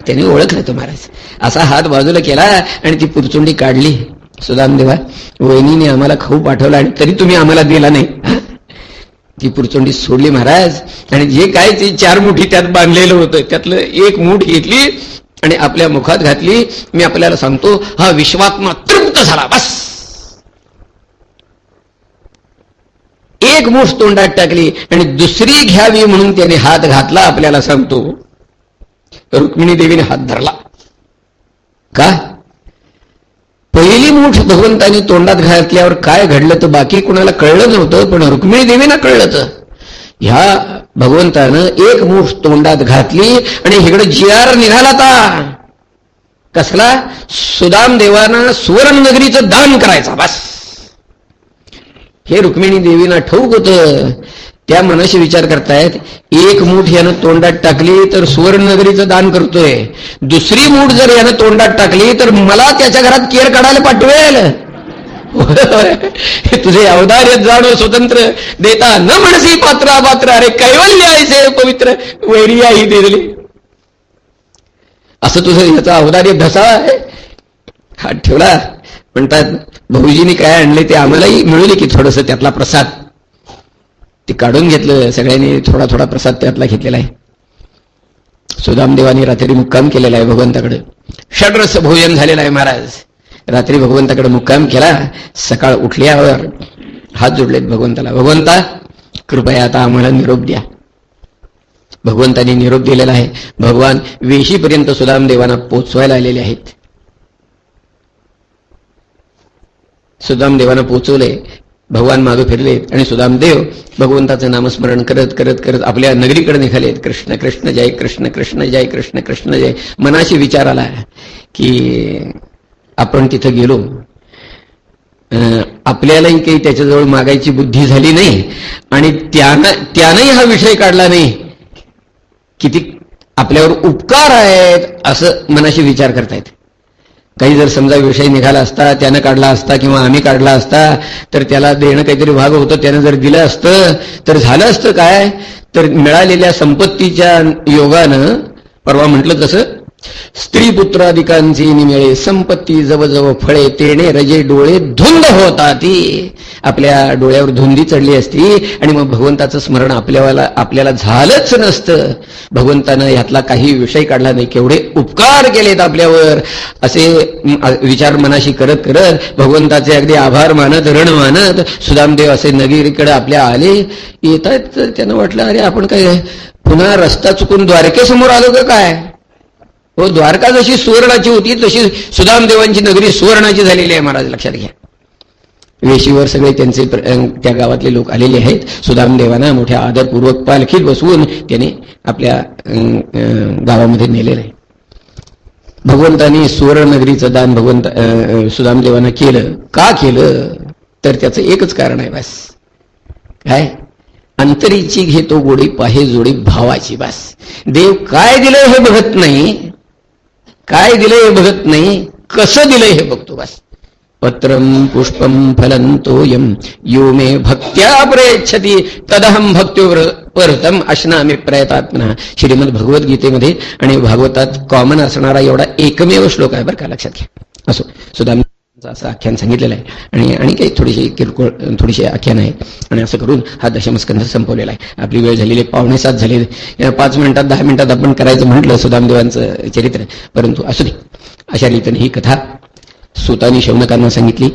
त्याने ओळखलं तो महाराज असा हात बाजूला केला आणि ती पुरचुंडी काढली. सुदामदेवा वहिनीने आम्हाला खाऊ पाठवला आणि तरी तुम्ही आम्हाला दिला नाही. ती पुरचोंडी सोडली महाराज. आणि जे काय ते चार मुठी त्यात बांधलेलं होतं त्यातलं एक मूठ घेतली आणि आपल्या मुखात घातली मी आपल्याला सांगतो हा विश्वात्मा तृप्त झाला बस. एक मूठ तोंडात टाकली आणि दुसरी घ्यावी म्हणून त्याने हात घातला आपल्याला सांगतो. रुक्मिणी देवीने हात धरला. का? पहिली मूठ भगवंतानी तोंडात घातल्यावर काय घडलं तर बाकी कुणाला कळलं नव्हतं पण रुक्मिणी देवीनं कळलं तर. ह्या भगवंतानं एक मूठ तोंडात घातली आणि इकडे जिआर निघाला ता. कसला? सुदाम देवाना सुवर्णनगरीचं दान करायचा बस. हे रुक्मिणी देवीना ठाऊक होत. त्या मनाशी विचार करतायत एक मूठ यानं तोंडात टाकली तर सुवर्णनगरीचं दान करतोय. दुसरी मूठ जर यानं तोंडात टाकली तर मला त्याच्या घरात केर काढायला पाठवेल. तुझे अवधार्य जाणो स्वतंत्र देता न म्हणसी पात्रा पात्र अरे कैवल्य आहे पवित्र वैरियाही दिली असं तुझं याचा अवधार्य धसा आहे? हा ठेवला. म्हणतात भाऊजीने काय आणले ते आम्हालाही मिळवले की थोडस त्यातला प्रसाद. ते काढून घेतलं सगळ्यांनी थोडा थोडा प्रसाद त्यातला घेतलेला आहे. सुदामदेवानी रात्री मुक्काम केलेला आहे भगवंताकडे. षड्रस भोजन झालेला आहे महाराज. रात्री भगवंताकडे मुक्काम केला सकाळ उठल्यावर हात जोडलेत भगवंताला भगवंता कृपया आता आम्हाला निरोप द्या. भगवंतानी निरोप दिलेला आहे. भगवान वेशीपर्यंत सुदामदेवांना पोचवायला आलेले आहेत. सुदामदेवांना पोचवले भगवान मागे फिरलेत आणि सुदामदेव भगवंताचं नामस्मरण करत करत करत आपल्या नगरीकडे निघालेत. कृष्ण कृष्ण जय कृष्ण कृष्ण जय कृष्ण कृष्ण जय. मनाशी विचार आला की आपण तिथं गेलो. आपल्यालाही काही त्याच्याजवळ मागायची बुद्धी झाली नाही आणि त्यानं त्यानंही हा विषय काढला नाही. किती आपल्यावर उपकार आहेत असं मनाशी विचार करतायत. काही जर समजा विषय निघाला असता त्यानं काढला असता किंवा आम्ही काढला असता तर त्याला देणं काहीतरी भाग होतं त्यानं जर दिलं असतं तर झालं असतं काय? तर मिळालेल्या संपत्तीच्या योगानं परवा म्हटलं तसं स्त्री पुत्राधिकांची निमिळे संपत्ती जवळजवळ फळे तेणे रजे डोळे धुंद होता ती आपल्या डोळ्यावर धुंदी चढली असती आणि मग भगवंताचं स्मरण आपल्याला आपल्याला झालंच नसतं. भगवंतानं ह्यातला काही विषय काढला नाही केवढे उपकार केलेत आपल्यावर. असे विचार मनाशी करत करत भगवंताचे अगदी आभार मानत रण मानत सुदामदेव असे नगरीकडे आपल्या आले. येत आहेत तर त्यांना वाटलं अरे आपण काय पुन्हा रस्ता चुकून द्वारकेसमोर आलो का काय? हो द्वारका जशी सुवर्णाची होती तशी सुदामदेवांची नगरी सुवर्णाची झालेली आहे महाराज लक्षात घ्या. वेशीवर सगळे त्यांचे त्या गावातले लोक आलेले आहेत. सुदामदेवांना मोठ्या आदरपूर्वक पालखीत बसवून त्याने आपल्या गावामध्ये नेलेलं आहे. भगवंतानी सुवर्ण नगरीचं दान भगवंत सुदामदेवांना केलं. का केलं? तर त्याचं एकच कारण आहे बस. काय? अंतरीची घेतो गोडी पाहे जोडी भावाची बस. देव काय दिलं हे बघत नाही काय दिलंय हे बघत नाही कसं दिलंय हे बघतो बस. पत्रम पुष्पम फलंतोयम यो मे भक्त्या प्रयच्छती तदहम भक्त्यो परतम अशनामी प्रयतात्मना. श्रीमद भगवद्गीतेमध्ये आणि भागवतात कॉमन असणारा एवढा एकमेव श्लोक आहे बरं का लक्षात घ्या. असो सुद्धा असं आख्यान सांगितलेलं आहे. आणि आणि काही थोडीशी किरकोळ थोडीशी आख्यान आहे. आणि असं करून हा दशमस्कंध संपवलेला आहे. आपली वेळ झालेली पावणे सात झाले. पाच मिनिटात दहा मिनिटात आपण करायचं म्हटलं सुदामदेवांचं चरित्र. परंतु असू दे. अशा रीतीने ही कथा सुतानी शौनकांना सांगितली.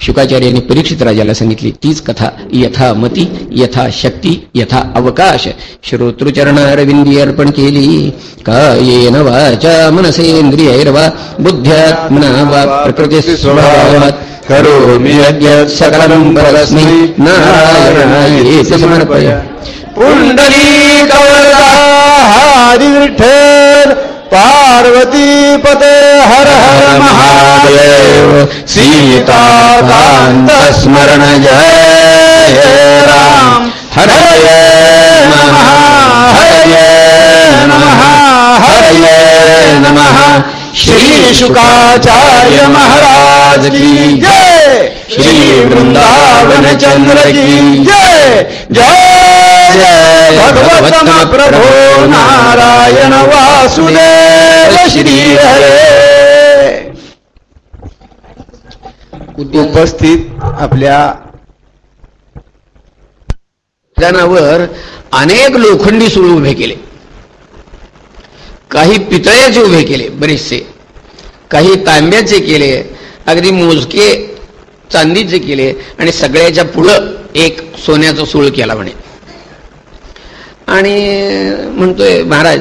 शुकाचार्याने परीक्षित राजाला सांगितली तीच कथा यथा मती यथा शक्ती यथा अवकाश श्रोतृचरणारविंदी अर्पण केली. कायेन वाचा मनसेंद्रियैर्वा बुद्ध्यात्मना वा प्रकृती स्वभावात करोमि यज्ञ सकलं परस्मै नारायणाय समर्पय। पुण्डली कवला पार्वती पते हर हर महादेव सीताकांत स्मरण जय राम। हर नमः हर नमः हर नमः। श्री शुकाचार्य महाराज की जय। श्री वृंदावन चंद्र की जय। जय जय भगवतम प्रभो नारायण वासुदेव श्री हरे। उपस्थित आपल्या मैदानावर अनेक लोखंडी सुळ उभे केले. काही पितळ्याचे उभे केले बरेचसे. काही तांब्याचे केले अगदी मोजके चांदीचे केले आणि सगळ्याच्या पुढं एक सोन्याचा सूळ केला म्हणे. आणि म्हणतोय महाराज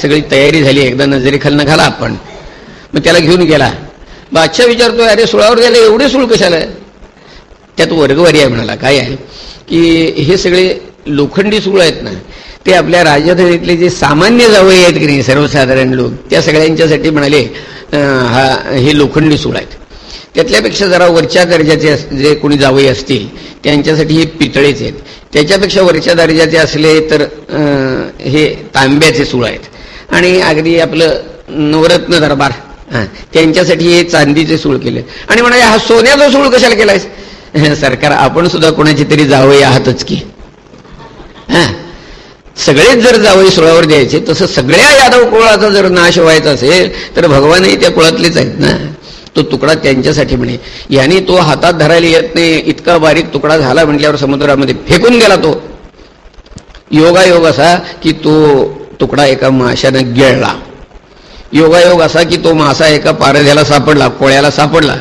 सगळी तयारी झाली एकदा नजरेखालनं घाला आपण. मग त्याला घेऊन गेला. बादशाह विचारतोय अरे सुळावर गेले एवढे सुळ कशाला? त्यात वर्गवारी आहे म्हणाला काय आहे? की हे सगळे लोखंडी सुळ आहेत ना ते आपल्या राजधानीतले जे सामान्य जावई आहेत की नाही सर्वसाधारण लोक त्या सगळ्यांच्यासाठी म्हणाले हा हे लोखंडी सुळ आहेत. त्यातल्यापेक्षा जरा वरच्या दर्जाचे जे कोणी जावई असतील त्यांच्यासाठी हे पितळेच आहेत. त्याच्यापेक्षा वरच्या दर्जाचे असले तर हे तांब्याचे सूळ आहेत. आणि अगदी आपलं नवरत्न दरबार हां त्यांच्यासाठी हे चांदीचे सूळ केले. आणि म्हणाले हा सोन्याचा सूळ कशाला केलायस? सरकार आपण सुद्धा कोणाची तरी जावई आहातच की. हां सगळेच जर जावई सुळावर द्यायचे तसं सगळ्या यादव कुळाचा जर नाश व्हायचा असेल तर भगवानही त्या कुळातलेच आहेत ना. तो तुकडा त्यांच्यासाठी म्हणे. याने तो हातात धरायला येत नाही इतका बारीक तुकडा झाला म्हटल्यावर समुद्रामध्ये फेकून गेला तो. योगायोग असा की तो तुकडा एका माशानं गिळला. योगायोग असा की तो मासा एका पारध्याला सापडला कोळ्याला सापडला.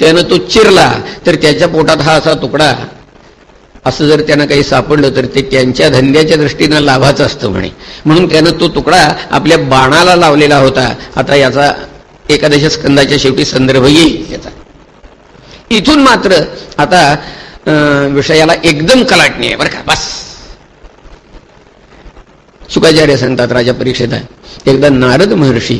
त्यानं तो चिरला तर त्याच्या पोटात हा असा तुकडा असं जर त्यांना काही सापडलं तर ते त्यांच्या धंद्याच्या दृष्टीनं लाभाचं असतं म्हणे. म्हणून त्यानं तो तुकडा आपल्या बाणाला लावलेला होता. आता याचा एकादश स्कंदाच्या शेवटी संदर्भ येईल याचा. इथून मात्र आता विषयाला एकदम कलाटणी आहे बरं का? बस. शुकाचार्य सांगतात राजा परीक्षेत एकदा नारद महर्षी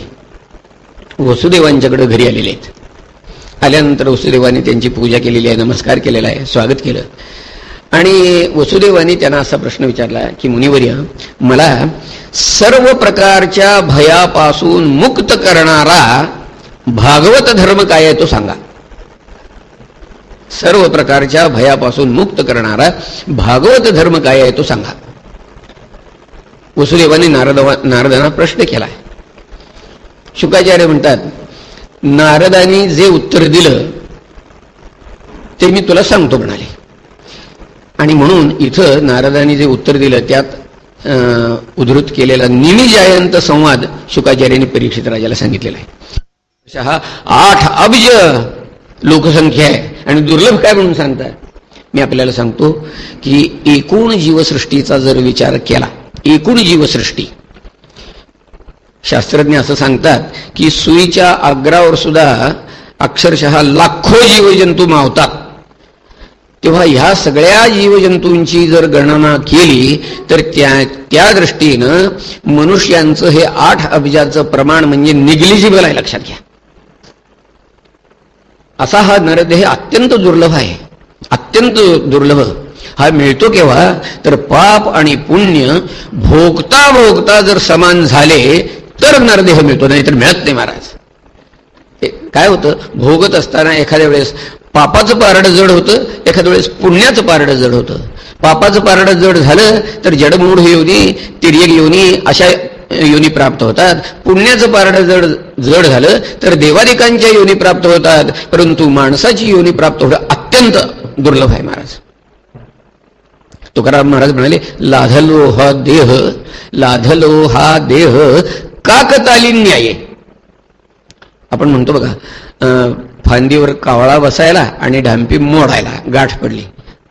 वसुदेवांच्याकडे घरी आलेले आहेत. आल्यानंतर वसुदेवाने त्यांची पूजा केलेली आहे नमस्कार केलेला आहे स्वागत केलं. आणि वसुदेवाने त्यांना असा प्रश्न विचारला की मुनिवर्य मला सर्व प्रकारच्या भयापासून मुक्त करणारा भागवत धर्म काय आहे तो सांगा. सर्व प्रकारच्या भयापासून मुक्त करणारा भागवत धर्म काय आहे तो सांगा. वसुदेवाने नारद नारदांना प्रश्न केला. शुकाचार्य म्हणतात नारदानी जे उत्तर दिलं ते मी तुला सांगतो म्हणाले. आणि म्हणून इथं नारदांनी जे उत्तर दिलं त्यात उद्धृत केलेला निमिजायंत संवाद शुकाचार्यांनी परीक्षित राजाला सांगितलेला आहे. हा आठ अब्ज लोकसंख्या आहे आणि दुर्लभ काय म्हणून सांगताय? मी आपल्याला सांगतो की एकूण जीवसृष्टीचा जर विचार केला एकूण जीवसृष्टी शास्त्रज्ञ असं सांगतात की सुईच्या आग्रावर सुद्धा अक्षरशः लाखो जीवजंतू मावतात. तेव्हा ह्या सगळ्या जीवजंतूंची जर गणना केली तर त्या त्या दृष्टीनं मनुष्यांचं हे आठ अब्जाचं प्रमाण म्हणजे निग्लिजिबल आहे लक्षात घ्या. असा हा नरदेह अत्यंत दुर्लभ आहे. अत्यंत दुर्लभ. हा मिळतो केव्हा? तर पाप आणि पुण्य भोगता भोगता जर समान झाले तर नरदेह मिळतो नाही तर मिळत नाही महाराज. काय होतं? भोगत असताना एखाद्या वेळेस पापाचं पारडं जड होतं एखाद्या वेळेस पुण्याचं पारडं जड होतं. पापाचं पारडं जड झालं तर जडमूढ योनी तिर्यक योनी अशा योनी प्राप्त होतात. पुण्याचं पारडं जड जड झालं तर देवादिकांच्या योनी प्राप्त होतात. परंतु माणसाची योनी प्राप्त होणं अत्यंत दुर्लभ आहे महाराज. तुकाराम महाराज म्हणाले लाधलो हा देह लाधलो हा देह काकतालिन्याये. आपण म्हणतो बघा फांदीवर कावळा बसायला आणि ढांपी मोडायला गाठ पडली.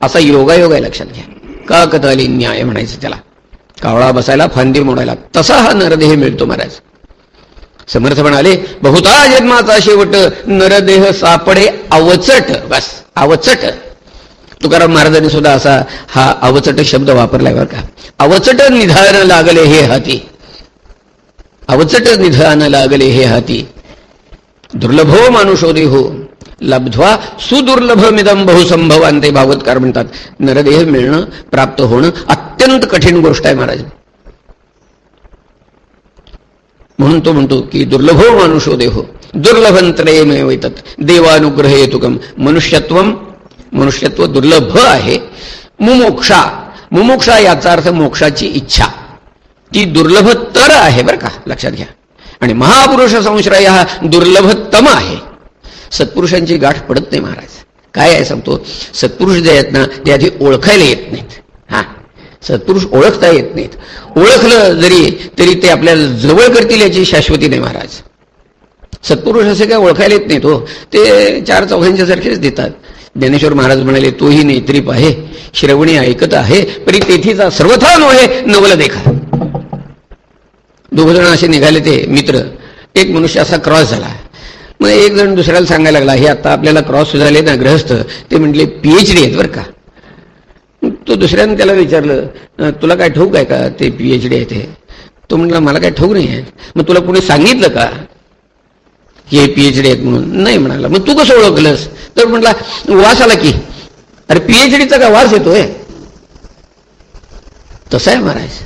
असा योगायोग आहे लक्षात घ्या. का कथाली न्याय म्हणायचं त्याला? कावळा बसायला फांदी मोडायला. तसा हा नरदेह मिळतो महाराज. समर्थ म्हणाले बहुता जन्माचा शेवट नरदेह सापडे अवचट. बस अवचट. तुकाराम महाराजांनी सुद्धा असा हा अवचट शब्द वापरलाय बरं का. अवचट निधान लागले हे हाती. अवचट निधान लागले हे हाती. दुर्लभो मानुषोदी हो लब्ध्वा सुदुर्लभ मिदम बहुसंभवांते भागवतकार म्हणतात नरदेह मिळणं प्राप्त होणं अत्यंत कठीण गोष्ट आहे महाराज. म्हणून तो म्हणतो की दुर्लभो मानुषो देहो दुर्लभंत्रयमेव येतात देवानुग्रह येतुकम मनुष्यत्व मनुष्यत्व दुर्लभ आहे मुमोक्षा मुमोक्षा याचा अर्थ मोक्षाची इच्छा. ती दुर्लभ तर आहे बरं का लक्षात घ्या. आणि महापुरुष संश्रय हा दुर्लभतम आहे. सत्पुरुषांची गाठ पडत नाही महाराज. काय आहे सांगतो? सत्पुरुष जे आहेत ना ते आधी ओळखायला येत नाहीत. हा. सत्पुरुष ओळखता येत नाहीत. ओळखलं जरी तरी ते आपल्याला जवळ करतील याची शाश्वती नाही महाराज. सत्पुरुष असे काय ओळखायला येत नाहीत हो. ते चार चौघांच्या सारखेच देतात. ज्ञानेश्वर महाराज म्हणाले तोही नेत्रीप आहे श्रवणी ऐकत आहे परी तेथीचा सर्वथा नव्हे नवल देखा दोघजण असे निघाले ते मित्र. एक मनुष्य असा क्रॉस झाला. मग एक जण दुसऱ्याला सांगायला लागला हे आता आपल्याला क्रॉस झाले ना ग्रहस्थ ते म्हटले पीएचडी आहेत बरं का. तो दुसऱ्यानं त्याला विचारलं तुला काय ठोक आहे का ते पीएचडी आहे ते? तो म्हटला मला काय ठोक नाही आहे. मग तुला कोणी सांगितलं का? हे पीएच डी आहेत म्हणून. नाही म्हणाला. मग तू कसं ओळखलंस? तर म्हटला वास आला की. अरे पीएचडीचा का वास येतोय? तसा आहे महाराज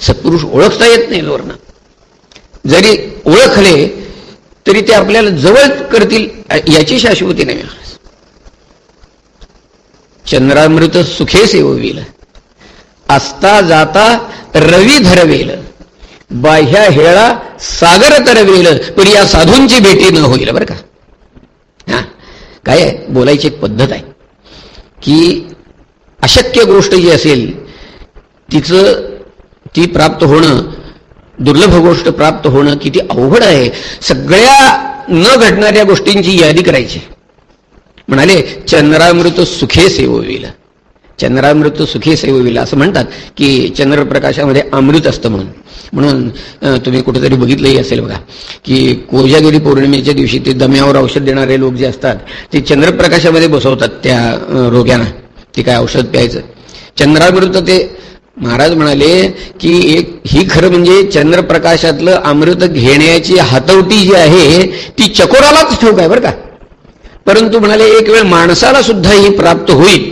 सत्पुरुष ओळखता येत नाही जोरनं जरी ओळखले तरी ते आपल्याला जवळ करतील याची शाश्वती नाही. चंद्रामृत सुखे सेवविल. असता जाता रवी धरवेल. बाह्या हेळा सागर तरवेल. पण या साधूंची भेटी न होईल बरं का? हा? काय बोलायची एक पद्धत आहे. की अशक्य गोष्ट जी असेल तिचं ती प्राप्त होणं दुर्लभ गोष्ट प्राप्त होणं किती अवघड आहे. सगळ्या न घडणाऱ्या गोष्टींची यादी करायची. म्हणाले चंद्रामृत सुखे सेवविल. चंद्रामृत सुखे सेवविल. असं म्हणतात की चंद्रप्रकाशामध्ये अमृत असतं म्हणून. म्हणून तुम्ही कुठेतरी बघितलंही असेल बघा की कोजागिरी पौर्णिमेच्या दिवशी ते दम्यावर औषध देणारे लोक जे असतात ते चंद्रप्रकाशामध्ये बसवतात त्या रोग्यांना. ते काय औषध प्यायचं? चंद्रामृत ते महाराज म्हणाले की एक ही खरं म्हणजे चंद्रप्रकाशातलं अमृत घेण्याची हातवटी जी आहे ती चकोरालाच ठेवू काय बरं का. परंतु म्हणाले एक वेळ माणसाला सुद्धा ही प्राप्त होईल.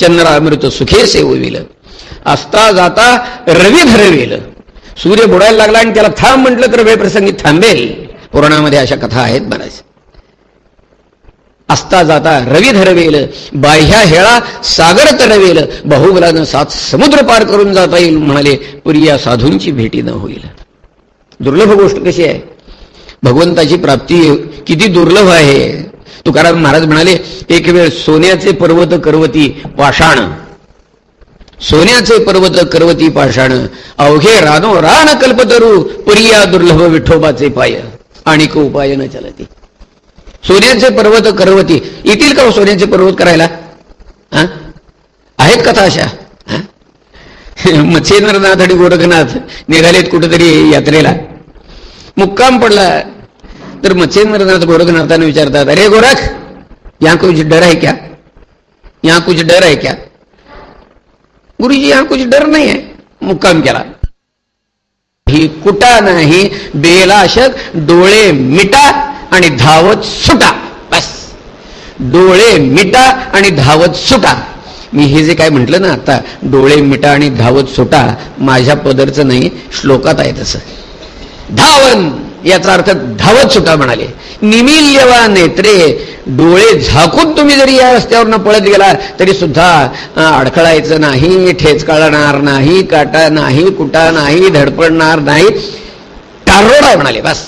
चंद्र अमृत सुखे सेवविल असता जाता रवी धरवेल सूर्य बुडायला लागला आणि त्याला थांब म्हटलं तर वेळ प्रसंगी थांबेल. पुराणामध्ये अशा कथा आहेत बऱ्याच. असता जाता रवी धरवेल बाह्या हेळा सागर तरवेल बाहुबलानं सात समुद्र पार करून जाता येईल म्हणाले पुरी या साधूंची भेटी न होईल. दुर्लभ गोष्ट कशी आहे? भगवंताची प्राप्ती किती दुर्लभ आहे? तुकाराम महाराज म्हणाले एक वेळ सोन्याचे पर्वत करवती पाषाण. सोन्याचे पर्वत करवती पाषाण. अवघे रानो रान कल्पतरू पुरिया दुर्लभ विठोबाचे पाय. आणि उपाय न चलती. सोन्याचे पर्वत करवती. येतील का हो सोन्याचे पर्वत करायला? आहेत कथा अशा मच्छेंद्रनाथ आणि गोरखनाथ निघालेत कुठेतरी यात्रेला. मुक्काम पडला. तर मच्छेंद्रनाथ गोरखनाथाने विचारतात अरे गोरख यहाँ कुछ डर है क्या? यहाँ कुछ डर है क्या? गुरुजी यहाँ कुछ डर नहीं है. मुक्काम केला. ही कुटा नाही बेलाशक डोळे मिटा आणि धावत सुटा. बस. डोळे मिटा आणि धावत सुटा. मी हे जे काय म्हटलं ना आता डोळे मिटा आणि धावत सुटा माझ्या पदरचं नाही श्लोकात आहे तसं. धावन याचा अर्थ धावत सुटा म्हणाले. निमिल्यवा नेत्रे डोळे झाकून तुम्ही जरी या रस्त्यावरनं पळत गेला तरी सुद्धा अडखळायचं नाही ठेचकाळणार नाही काटा नाही कुटा नाही धडपडणार नाही. टारोडा म्हणाले बस.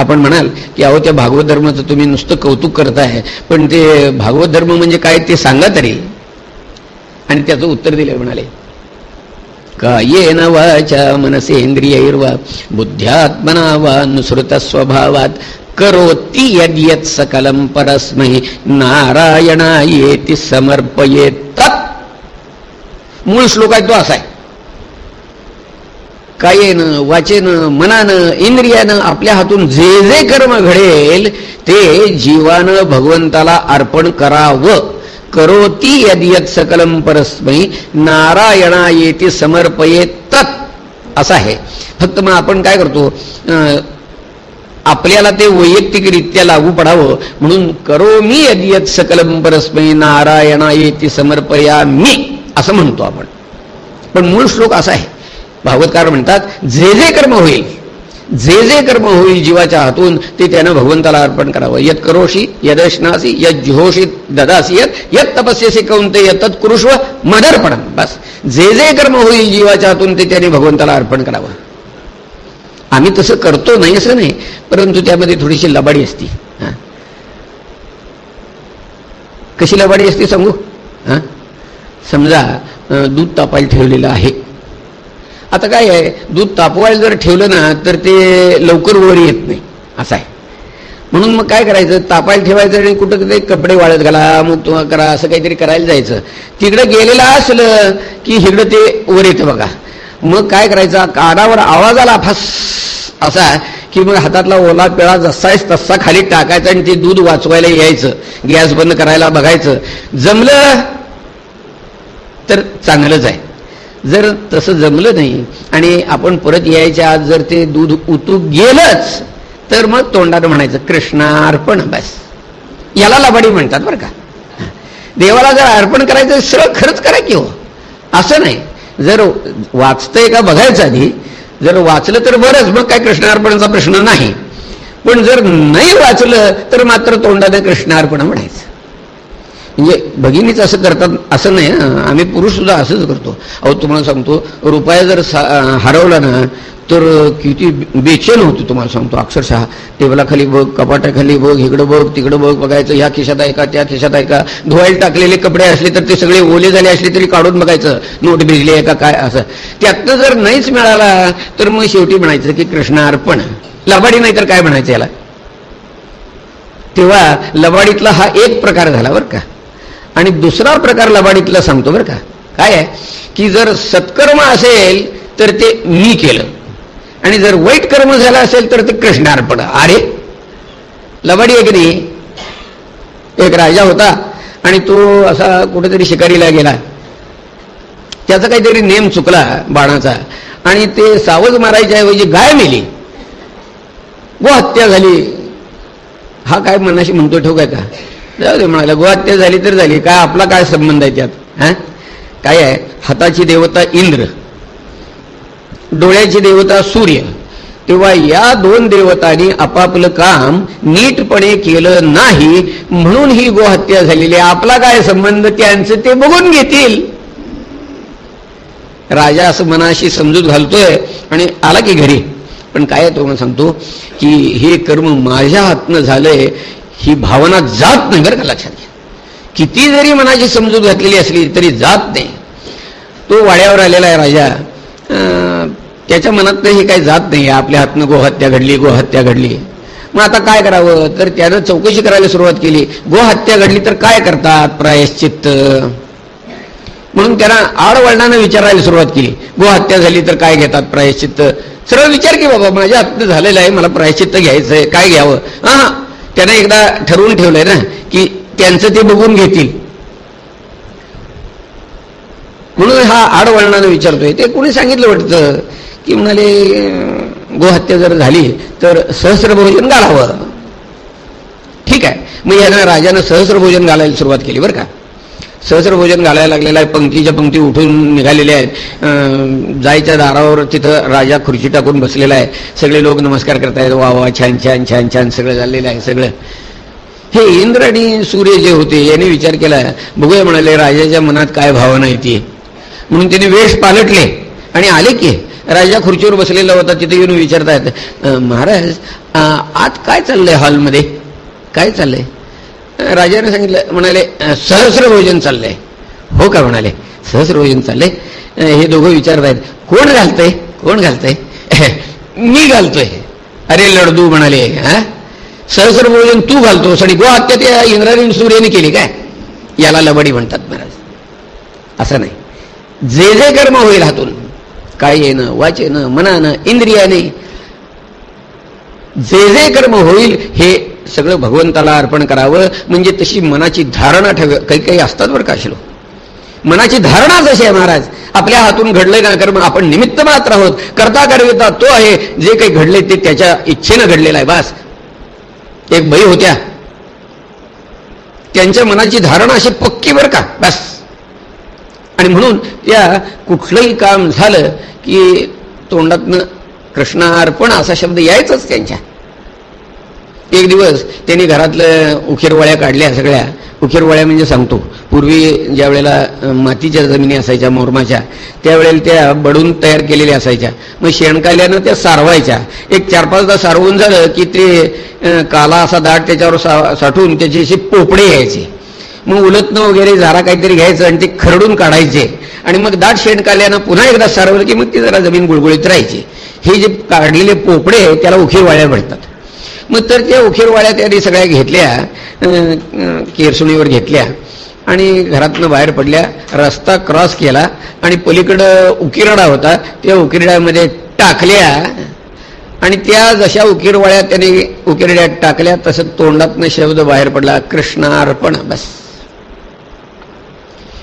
आपण म्हणाल की अहो त्या भागवत धर्माचं तुम्ही नुसतं कौतुक करताय. पण ते भागवत धर्म म्हणजे काय ते सांगा तरी. आणि त्याचं उत्तर दिलं म्हणाले कायेन वाचा मनसेंद्रियैर्वा बुद्ध्यात्मना वा नुसृत स्वभावात करोती यद्यत सकलम परस्मै नारायणा येती समर्पयेत मूळ श्लोक आहे तो असा आहे. कायेनं वाचेनं मनानं इंद्रियानं आपल्या हातून जे जे कर्म घडेल ते जीवानं भगवंताला अर्पण करावं. करोती यदियत सकलम परस्मै नारायणा येते समर्पये तत् असं आहे. फक्त मग आपण काय करतो आपल्याला ते वैयक्तिकरित्या लागू पडावं. म्हणून करो मी यदियत सकलम परस्मै नारायणा येते समर्पया मी असं म्हणतो आपण. पण मूळ श्लोक असा आहे. भागवतकार म्हणतात जे जे कर्म होईल जे जे कर्म होईल जीवाच्या हातून ते त्यानं भगवंताला अर्पण करावं. यत करोशी यदशनासी यत जोशी ददासी यत यत तपस्यसी कौनते यत कुरुष्व मदर्पण बस. जे जे कर्म होईल जीवाच्या हातून ते त्याने भगवंताला अर्पण करावं. आम्ही तसं करतो नाही असं नाही परंतु त्यामध्ये थोडीशी लबाडी असती. कशी लबाडी असते सांगू? समजा दूध तापायला ठेवलेलं आहे. आता काय आहे? दूध तापवायला जर ठेवलं ना तर ते लवकर वर येत नाही. असं आहे. म्हणून मग काय करायचं? तापायला ठेवायचं आणि कुठं तरी कपडे वाळत घाला मग तुम्हाला करा असं काहीतरी करायला जायचं. तिकडं गेलेलं असलं की हिकडं ते वर येतं बघा. मग काय करायचं? कानावर आवाज आला फास. असा की मग हातातला ओला पिळा जसाच तसा खाली टाकायचा आणि ते दूध वाचवायला यायचं. गॅस बंद करायला बघायचं. जमलं तर चांगलंच आहे. जर तसं जमलं नाही आणि आपण परत यायच्या आज जर ते दूध उतू गेलंच तर मग तोंडात म्हणायचं कृष्णार्पण बस. याला लाभाडी म्हणतात बरं का. देवाला जर अर्पण करायचं सरळ खरंच करा की हो. असं नाही. जर वाचतंय का बघायचं आधी जर वाचलं तर बरंच मग काय कृष्णार्पणाचा प्रश्न नाही. पण जर नाही वाचलं तर मात्र तोंडाने कृष्णार्पण म्हणायचं. म्हणजे भगिनीच असं करतात असं नाही आम्ही पुरुष सुद्धा असंच करतो. अहो तुम्हाला सांगतो रुपया जर हरवला ना तर किती बेचैन होती तुम्हाला सांगतो अक्षरशः. टेबलाखाली बघ कपाटाखाली बघ इकडं बघ तिकडं बघ बघायचं ह्या खिशात आहे का त्या खिशात आहे का? धुवायला टाकलेले कपडे असले तर ते सगळे ओले झाले असले तरी काढून बघायचं नोट भिजली आहे का काय असं. त्यातनं जर नाहीच मिळाला तर मग शेवटी म्हणायचं की कृष्णार्पण लबाडी नाही तर काय म्हणायचं याला? तेव्हा लबाडीतला हा एक प्रकार झाला बरं का. आणि दुसरा प्रकार लबाडीतला सांगतो बरं का. काय आहे? की जर सत्कर्म असेल तर ते मी केलं. आणि जर वाईट कर्म झालं असेल तर ते कृष्णार्पण अरे लबाडी एक नाही? एक राजा होता आणि तो असा कुठेतरी शिकारीला गेला. त्याचा काहीतरी नेम चुकला बाणाचा. आणि ते सावज मारायच्या ऐवजी गाय मेली. हत्या झाली. हा काय मनाशी म्हणतो ठेव काय का? जाऊ दे म्हणाला गोहत्या झाली तर झाली. काय आपला काय संबंध आहे त्यात? हा? काय आहे? हाताची देवता इंद्र डोळ्याची देवता सूर्य. तेव्हा या दोन देवतांनी आपापलं काम नीटपणे केलं नाही म्हणून ही गोहत्या झालेली आपला काय संबंध? त्यांचं ते बघून घेतील. राजा असं मनाशी समजूत घालतोय आणि आला की घरी. पण काय तो सांगतो की हे कर्म माझ्या हातनं झालंय ही भावना जात नाही बरं का लक्षात घ्या. किती जरी मनाची समजूत घातलेली असली तरी जात नाही. तो वाड्यावर आलेला आहे राजा. त्याच्या मनात हे काही जात नाही. आपल्या हातनं गोहत्या घडली गोहत्या घडली. मग आता काय करावं? तर त्यानं चौकशी करायला सुरुवात केली. गोहत्या घडली तर काय करतात? प्रायश्चित्त. म्हणून त्यांना आडवळणानं विचारायला सुरुवात केली. गोहत्या झाली तर काय घेतात प्रायश्चित्त? सरळ विचार की बाबा माझ्या हातनं झालेलं आहे मला प्रायश्चित्त घ्यायचं आहे काय घ्यावं? हा. त्यांना एकदा ठरवून ठेवलंय ना की त्यांचं ते बघून घेतील. म्हणून हा आडवळणानं विचारतोय. ते कोणी सांगितलं वाटतं? की म्हणाले गोहत्या जर झाली तर सहस्रभोजन घालावं. ठीक आहे. मग यांना राजानं सहस्रभोजन घालायला सुरुवात केली बरं का? सहस्र भोजन घालायला लागलेलं आहे. पंक्तीच्या पंक्ती उठून निघालेल्या आहेत. जायच्या दारावर तिथं राजा खुर्ची टाकून बसलेला आहे. सगळे लोक नमस्कार करतायत. वा वा छान छान छान छान सगळं झालेलं आहे सगळं. हे इंद्र आणि सूर्य जे होते यांनी विचार केला. बघूया म्हणाले राजाच्या मनात काय भावना येते म्हणून त्याने वेश पालटले आणि आले की राजा खुर्चीवर बसलेला होता. तिथे येऊन विचारतायत महाराज आत काय चाललंय हॉलमध्ये काय चाललंय? राजाने सांगितलं म्हणाले सहस्र भोजन चाललंय. हो का? म्हणाले सहस्र भोजन चाललंय हे दोघं विचारत आहेत कोण घालतंय? कोण घालतंय? मी घालतोय. अरे लडदू म्हणाले हा? सहस्र भोजन तू घालतो सडी गो हत्या त्या इंद्राणी सूर्याने केली काय? याला लबडी म्हणतात महाराज. असं नाही. जे जे कर्म होईल हातून कायेनं वाचेनं मनानं इंद्रियाने जे जे कर्म होईल हे सगळं भगवंताला अर्पण करावं म्हणजे तशी मनाची धारणा ठेव काही काही असतात बरं का शिलो मनाची धारणा जशी आहे महाराज आपल्या हातून घडलंय ना कर्म आपण निमित्त मात्र आहोत. करता करविता तो आहे जे काही घडले ते त्याच्या इच्छेनं घडलेलं आहे बास. एक बाई होत्या. त्यांच्या मनाची धारणा अशी पक्की बरं का बस. आणि म्हणून त्या कुठलंही काम झालं की तोंडातनं कृष्णार्पण असा शब्द यायचाच त्यांच्या. एक दिवस त्यांनी घरातलं उखेरवळ्या काढल्या सगळ्या. उखेरवळ्या म्हणजे सांगतो. पूर्वी ज्या वेळेला मातीच्या जमिनी असायच्या मोरमाच्या त्यावेळेला त्या बडून तयार केलेल्या असायच्या. मग शेणकाल्यानं त्या सारवायच्या. एक चार पाचदा सारवून झालं की ते काला असा दाट त्याच्यावर सा साठवून त्याचे असे पोपडे यायचे. मग उलटणं वगैरे झारा काहीतरी घ्यायचं आणि ते खरडून काढायचे. आणि मग दाट शेणकाल्यानं पुन्हा एकदा सारवलं की मग ती जरा जमीन गुळगुळीत राहायची. हे जे काढलेले पोपडे त्याला उखेरवाळ्या म्हणतात. मग तर त्या उखीरवाळ्या त्यांनी सगळ्या घेतल्या केरसुणीवर घेतल्या आणि घरातनं बाहेर पडल्या रस्ता क्रॉस केला आणि पलीकडं उकिरडा होता. त्या उकिरड्यामध्ये टाकल्या आणि त्या जशा उकिरवाळ्या त्याने उकिरड्यात टाकल्या तसं तोंडातनं शब्द बाहेर पडला कृष्णार्पण बस.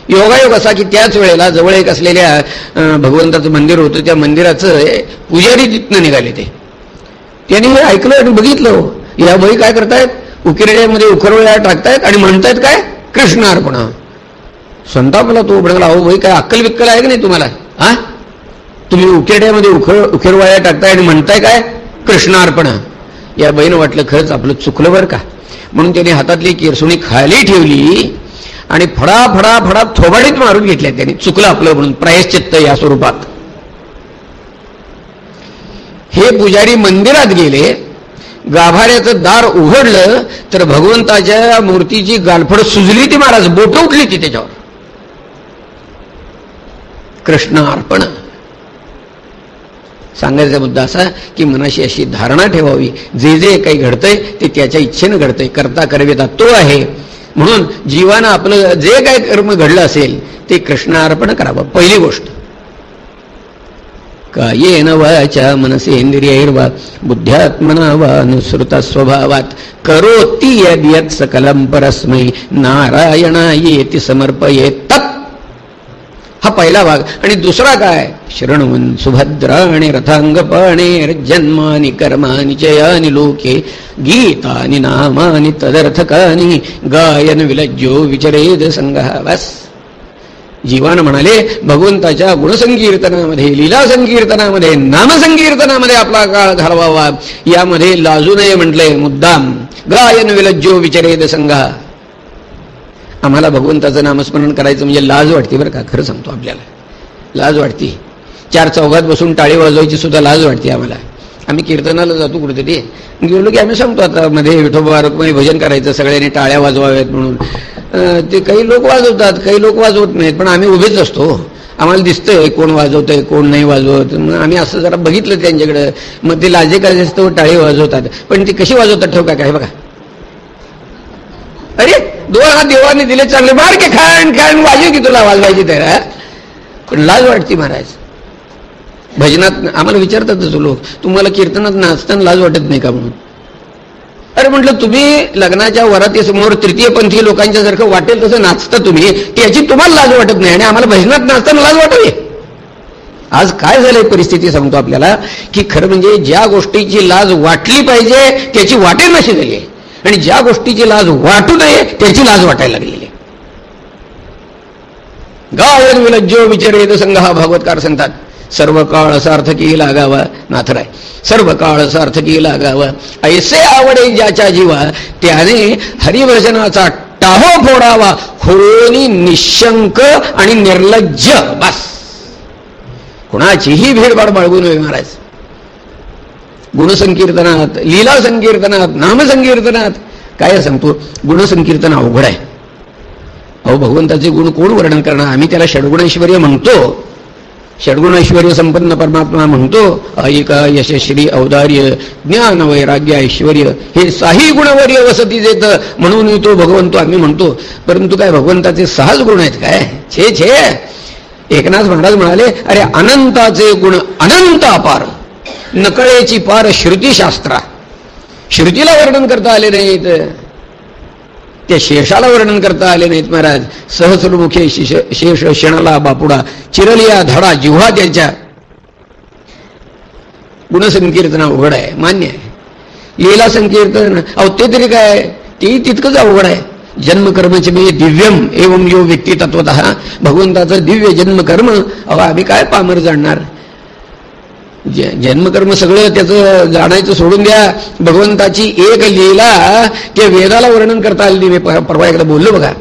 योगायोग असा की त्याच वेळेला जवळ एक असलेल्या भगवंताचं मंदिर होतं. त्या मंदिराचं पुजारी तिथनं निघाले ते. त्यांनी हे ऐकलं आणि बघितलं हो. या बळी काय करतायत? उकिरड्यामध्ये उखरवळ्या टाकतायत आणि म्हणतायत काय? कृष्णार्पण संतापला तो म्हणाला अहो बाई काय अक्कल विक्कल आहे की नाही तुम्हाला? हा? तुम्ही उकेड्यामध्ये उखर उखेरवाळ्या टाकताय आणि म्हणताय काय? कृष्णार्पण या बहीण वाटलं खरंच आपलं चुकलं बरं का? म्हणून त्याने हातातली केरसुणी खाली ठेवली आणि फडा फडा फडा थोबाडीत मारून घेतल्या त्यांनी. चुकलं आपलं म्हणून. प्रायश्चित्त या स्वरूपात. हे पुजारी मंदिरात गेले गाभाऱ्याचं दार उघडलं तर भगवंताच्या मूर्तीची गालफड सुजली ती महाराज बोट उठली ती त्याच्यावर. कृष्ण अर्पण. सांगायचा मुद्दा असा की मनाशी अशी धारणा ठेवावी. जे जे काही घडतंय ते त्याच्या इच्छेनं घडतंय. करता करवेता तो आहे. म्हणून जीवानं आपलं जे काही कर्म घडलं असेल ते कृष्णार्पण करावं. पहिली गोष्ट. कायेन वाचा मनसेंद्रियैर्वा बुद्ध्यात्मना वा नुसृता स्वभावात करोती यद्यत् सकलं परस्मै। नारायणा येती समर्पये तत्। हा पहिला भाग. आणि दुसरा काय? श्रणवन सुभद्राणी रथांगपाणे जन्मानी कर्मानी लोके। गीतानी नामानी तदर्थकानी। गायन विलज्जो विचरेद संघ। बस। जीवान म्हणाले भगवंताच्या गुणसंकीर्तनामध्ये लीला संकीर्तनामध्ये नामसंकीर्तनामध्ये आपला काळ घालवावा. यामध्ये लाजू नये म्हटलंय मुद्दाम. गायन विलज्जो विचरेद संघा. आम्हाला भगवंताचं नामस्मरण करायचं म्हणजे लाज वाटते बरं का? खरं सांगतो आपल्याला. लाज वाटते. चार चौघात बसून टाळी वाजवायची सुद्धा लाज वाटते आम्हाला. आम्ही कीर्तनाला जातो कुठेतरी. गेलो की आम्ही सांगतो आता मध्ये विठोबा आरोग्य भजन करायचं सगळ्यांनी टाळ्या वाजवाव्यात म्हणून. ते काही लोक वाजवतात काही लोक वाजवत नाहीत पण आम्ही उभेच असतो. आम्हाला दिसतंय कोण वाजवतंय कोण नाही वाजवत. आम्ही असं जरा बघितलं त्यांच्याकडे. मग ते लाजे करायचे असतं टाळी वाजवतात. पण ती कशी वाजवतात ठेव काय? बघा. अरे दोन हा देवाने दिले चांगले. मार के खाण खाण वाजव की तुला वाजवायची तर पण लाज वाटते महाराज. भजनात आम्हाला विचारतातच लोक. तुम्हाला कीर्तनात नाचताना लाज वाटत नाही का म्हणून? अरे म्हटलं तुम्ही लग्नाच्या वरातीसमोर तृतीयपंथी लोकांच्या सारखं वाटेल तसं नाचता तुम्ही त्याची तुम्हाला लाज वाटत नाही आणि आम्हाला भजनात नाचताना लाज वाटावी? आज काय झालंय परिस्थिती सांगतो आपल्याला की खरं म्हणजे ज्या गोष्टीची लाज वाटली पाहिजे त्याची वाटेल नशी झाली आहे आणि ज्या गोष्टीची लाज वाटू नये त्याची लाज वाटायला लागलेली आहे. गायन विलज्जो येतो संघ हा भागवतकार सांगतात सर्व काळ सार्थकी लागावा नाथराय सर्व काळ सार्थकी लागावा ऐसे आवडे ज्याच्या जीवा त्याने हरिभजनाचा टाहो फोडावा होळी निशंक आणि निर्लज्ज बस कुणाचीही भीडभाड बाळगू नये महाराज गुणसंकीर्तनात लीला संकीर्तनात नामसंकीर्तनात काय सांगतो गुणसंकीर्तन अवघड आहे अहो भगवंताचे गुण कोण वर्णन करणार आम्ही त्याला षडगुणेश्वर्य म्हणतो षडगुण संपन्न परमात्मा म्हणतो ऐका यशश्री औदार्य ज्ञान वैराग्य ऐश्वर हे साही गुणवर्य वसती देत म्हणून तो भगवंत आम्ही म्हणतो. परंतु काय भगवंताचे सहाच गुण आहेत काय? छे छे. एकनाथ महाराज म्हणाले अरे अनंताचे गुण अनंत अपार. नकळेची पार श्रुतीशास्त्रा. श्रुतीला वर्णन करता आले नाहीत. त्या शेषाला वर्णन करता आले नाहीत महाराज. सहस्रमुखे शेष शेणाला बापुडा चिरलिया धडा जिव्हा त्यांच्या गुणसंकीर्तन अवघड आहे. मान्य आहे. लीला संकीर्तन अहो ते तरी काय ते तितकंच अवघड आहे. जन्मकर्मचे म्हणजे दिव्यम एवम यो व्यक्ती तत्वत भगवंताचं दिव्य जन्मकर्म अहो आम्ही काय पामर जाणणार? जन्मकर्म सगळं त्याचं जाणायचं सोडून द्या. भगवंताची एक लीला त्या वेदाला वर्णन करता आली मी परवा एकदा बोललो बघा.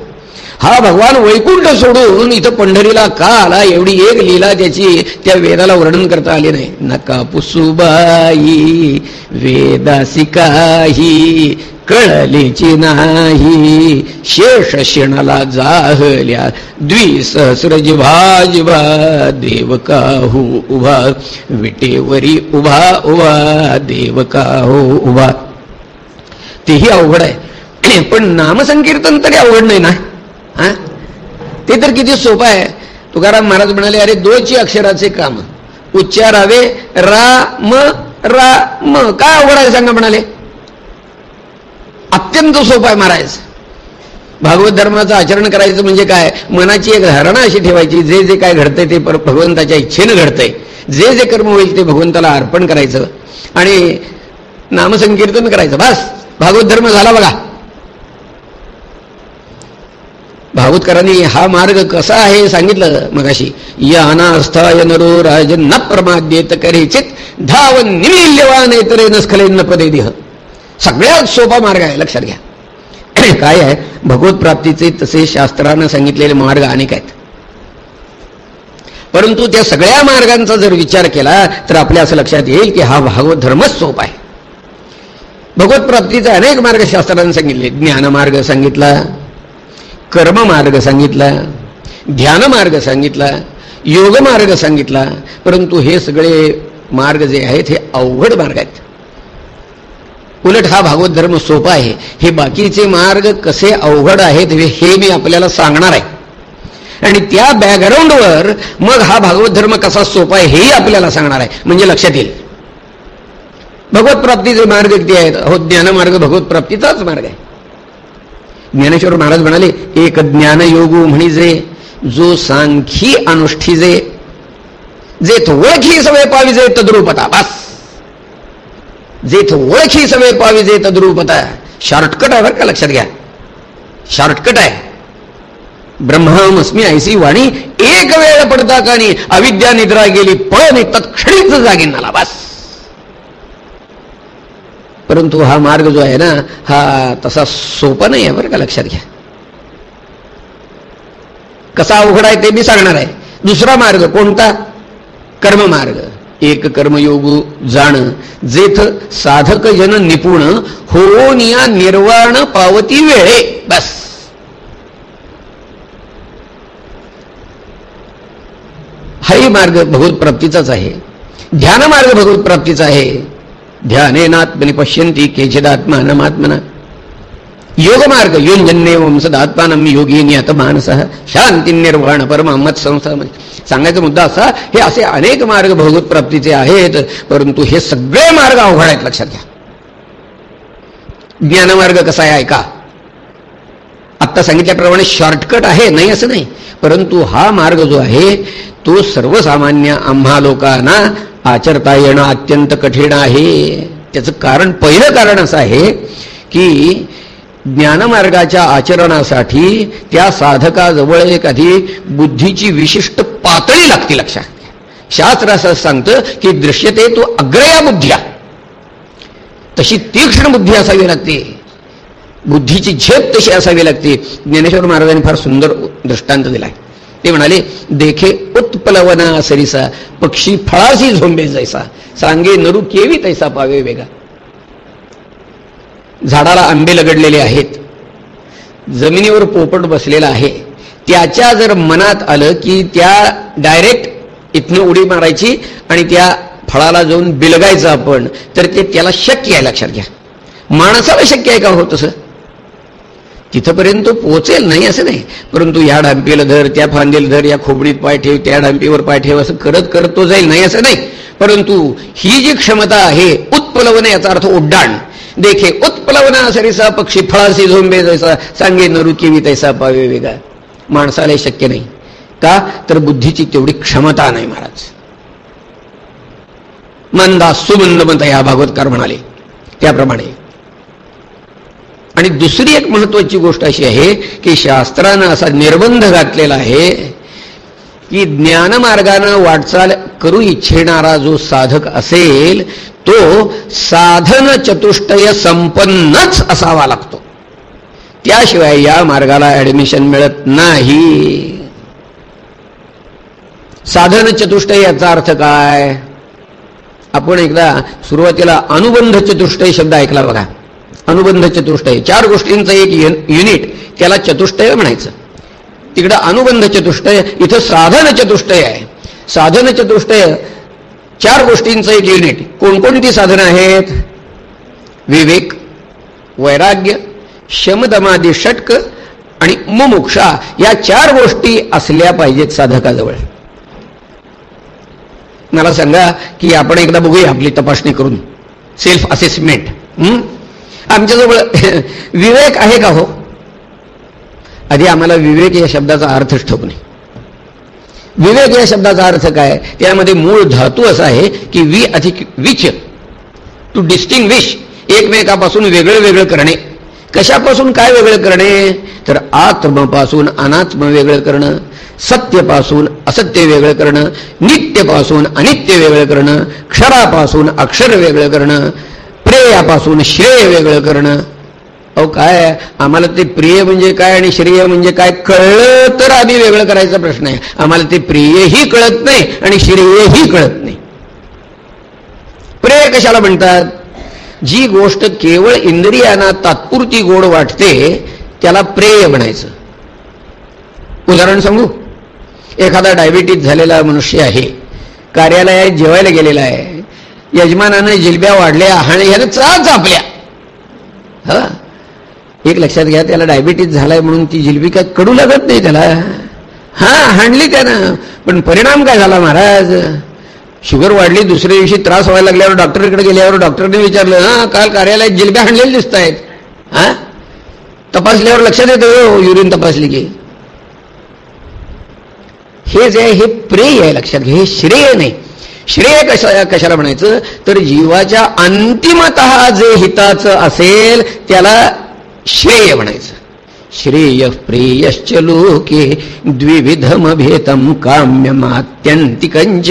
हा भगवान वैकुंठ सोडून इथं पंढरीला का आला? एवढी एक लीला त्याची त्या वेदाला वर्णन करता आली नाही. नका पुसुबाई वेदासी काही. कळलीची नाही. शेष शिणाला जाहल्या. द्विसहस्र जिभा जिभा देव काहू उभा. विटेवरी उभा उभा देव काहू उभा. तेही अवघड आहे. पण नामसंकीर्तन तरी अवघड नाही ना? हा? ते तर किती सोपं आहे. तुकाराम महाराज म्हणाले अरे दोची अक्षराचे काम. उच्चारावे रा म रा म. काय अवघड आहे सांगा म्हणाले? अत्यंत सोपं आहे महाराज भागवत धर्माचं आचरण करायचं म्हणजे काय? मनाची एक धारणा अशी ठेवायची जे जे काय घडतंय ते भगवंताच्या इच्छेनं घडतंय. जे जे कर्म होईल ते भगवंताला अर्पण करायचं. आणि नामसंकीर्तन करायचं. बस भागवत धर्म झाला बघा. भागवतकरांनी हा मार्ग कसा आहे सांगितलं? मगाशी या अनास्थाय नरो राजन न प्रमाद्येत करेचित धावन निमिल्यवान येतरे नस्खले न पदे दिह. सगळ्यात सोपा मार्ग आहे लक्षात घ्या. काय आहे? भगवत प्राप्तीचे तसे शास्त्रानं सांगितलेले मार्ग अनेक आहेत. परंतु त्या सगळ्या मार्गांचा जर विचार केला तर आपल्या असं लक्षात येईल की हा भागवत धर्मच सोप आहे. भगवत प्राप्तीचे अनेक मार्ग शास्त्रानं सांगितले. ज्ञानमार्ग सांगितला कर्ममार्ग सांगितला ध्यानमार्ग सांगितला योगमार्ग सांगितला परंतु हे सगळे मार्ग जे आहेत हे अवघड मार्ग आहेत. उलट हा भागवत धर्म सोपा आहे. हे बाकीचे मार्ग कसे अवघड आहेत हे मी आपल्याला सांगणार आहे. आणि त्या बॅकग्राऊंडवर मग हा भागवत धर्म कसा सोपा आहे हेही आपल्याला सांगणार आहे. म्हणजे लक्षात येईल. भगवत प्राप्तीचे मार्ग किती आहेत? हो ज्ञानमार्ग भगवत प्राप्तीचाच मार्ग आहे. ज्ञानेश्वर महाराज म्हणाले एक ज्ञान योगू म्हणजे जो सांखी अनुष्ठीजे जे ओळखी सवय पाविजे तद्रुपता. बस. जेथ ओळखी सवय पाविजे तद्रुपता शॉर्टकट आहे. बरं का लक्षात घ्या. शॉर्टकट आहे. ब्रह्मामस्मी ऐसी वाणी एक वेळ पडता कानी अविद्या निद्रा गेली पण तत्क्षणीच जागी नाला बस. परंतु हा मार्ग जो आहे ना हा तसा सोपा नाही आहे बरं का लक्षात घ्या. कसा अवघड आहे ते मी सांगणार आहे. दुसरा मार्ग कोणता? कर्ममार्ग. एक कर्मयोग जाण जेथ साधक जन निपुण होनिया निर्वाण पावती वेळे बस. हाही मार्ग भगवत प्राप्तीचाच आहे. ध्यान मार्ग भगवत प्राप्तीचा आहे. ध्यानेनात्मनी पश्यंती केचिदात्मानमात्मना. योगमार्ग योंजन्य वंसदात्मानम योगी नियत मानस शांती निर्वाण परमा मत संस्था सांगायचा मुद्दा असा हे असे अनेक मार्ग भगवत प्राप्तीचे आहेत परंतु हे सगळे मार्ग अवघड आहेत लक्षात घ्या. ज्ञानमार्ग कसा आहे ऐका. आत्ता सांगितल्याप्रमाणे शॉर्टकट आहे नाही असं नाही. परंतु हा मार्ग जो आहे तो सर्वसामान्य आम्हा लोकांना आचरता येणं अत्यंत कठीण आहे. त्याचं कारण पहिलं कारण असं आहे की ज्ञानमार्गाच्या आचरणासाठी त्या साधकाजवळ एक आधी बुद्धीची विशिष्ट पातळी लागते लक्षात शास्त्र असं सांगतं की दृश्यते तो अग्रया बुद्ध्या. तशी तीक्ष्ण बुद्धी असावी लागते. बुद्धीची झेप तशी असावी लागते. ज्ञानेश्वर महाराजांनी फार सुंदर दृष्टांत दिलाय. ते म्हणाले देखे उत्पलवना सरिसा पक्षी फळाशी झोंबे जैसा. सांगे नरू केवी तैसा पावे वेगा. झाडाला आंबे लगडलेले आहेत. जमिनीवर पोपट बसलेला आहे. त्याच्या जर मनात आलं की त्या डायरेक्ट इथनं उडी मारायची आणि त्या फळाला जाऊन बिलगायचं आपण तर ते त्याला शक्य आहे लक्षात घ्या. माणसाला शक्य आहे का हो तसं? तिथपर्यंत पोचेल नाही असं नाही. परंतु या डांपीला धर त्या फांदीला धर या खोबडीत पाय ठेव त्या डांपीवर पाय ठेव असं करत करत तो जाईल नाही असं नाही. परंतु ही जी क्षमता आहे उत्पलवने याचा अर्थ उड्डाण. देखे उत्पलवना सरीसा पक्षी फळासी झोंबे जैसा सांगे नरुकेवी तैसा पावे वेगा. माणसाला शक्य नाही. का? तर बुद्धीची तेवढी क्षमता नाही महाराज. मंदा सुमंद मत या भागवतकार म्हणाले. त्याप्रमाणे. आणि दुसरी एक महत्वाची गोष्ट अशी आहे की शास्त्रानं असा निर्बंध घातलेला आहे की ज्ञानमार्गानं वाटचाल करू इच्छिणारा जो साधक असेल तो साधन चतुष्टय संपन्नच असावा लागतो. त्याशिवाय या मार्गाला ऍडमिशन मिळत नाही. साधन चतुष्टय याचा अर्थ काय? आपण एकदा सुरुवातीला अनुबंध चतुष्टय शब्द ऐकला बघा. अनुबंध चतुष्टय. चार गोष्टींचं एक युनिट त्याला चतुष्टय म्हणायचं. तिकडं अनुबंध चतुष्टय इथं साधन चतुष्टय आहे. साधन चतुष्टय चार गोष्टींचं एक युनिट कोणकोणती साधनं आहेत? विवेक वैराग्य शमदमादी षटक आणि मुमुक्षा या चार गोष्टी असल्या पाहिजेत साधकाजवळ. मला सांगा की आपण एकदा बघूया आपली तपासणी करून. सेल्फ असेसमेंट आमच्याजवळ विवेक आहे का हो? आधी आम्हाला विवेक या शब्दाचा अर्थच ठोक नाही. विवेक या शब्दाचा अर्थ काय? त्यामध्ये मूळ धातू असा आहे की वी अधिक विच टू डिस्टिंग विश एकमेकापासून वेगळं वेगळं करणे. कशापासून काय वेगळं करणे? तर आत्मपासून अनात्म वेगळं करणं सत्यपासून असत्य वेगळं करणं नित्यपासून अनित्य वेगळं करणं क्षरापासून अक्षर वेगळं करणं प्रेयापासून श्रेय वेगळं करणं अहो काय आम्हाला ते प्रिय म्हणजे काय आणि श्रेय म्हणजे काय कळलं तर आम्ही वेगळं करायचा प्रश्न आहे. आम्हाला ते प्रियही कळत नाही आणि श्रेयही कळत नाही. प्रेय कशाला म्हणतात? जी गोष्ट केवळ इंद्रियांना तात्पुरती गोड वाटते त्याला प्रेय म्हणायचं. उदाहरण सांगू? एखादा डायबिटीज झालेला मनुष्य आहे कार्यालयात जेवायला गेलेला आहे यजमानानं जिलब्या वाढल्या आणि ह्यानं चाच आपल्या हा? एक लक्षात घ्या त्याला डायबिटीज झालाय म्हणून ती जिलबी काय कडू लागत नाही त्याला. हा हाणली त्यानं. पण परिणाम काय झाला महाराज? शुगर वाढली दुसऱ्या दिवशी त्रास व्हायला लागल्यावर डॉक्टरकडे गेल्यावर डॉक्टरने विचारलं हा काल कार्यालयात जिलब्या हाणलेल्या दिसत आहेत हा? तपासल्यावर लक्षात येतं हो, युरिन तपासली की. हे जे आहे हे प्रेय आहे लक्षात घ्या हे श्रेय नाही. श्रेय कशा कशाला म्हणायचं? तर जीवाच्या अंतिमत जे हिताचं असेल त्याला श्रेय म्हणायचं. श्रेय प्रेयश्च लोके द्विविधम भेतम काम्यमात्यंतिकंच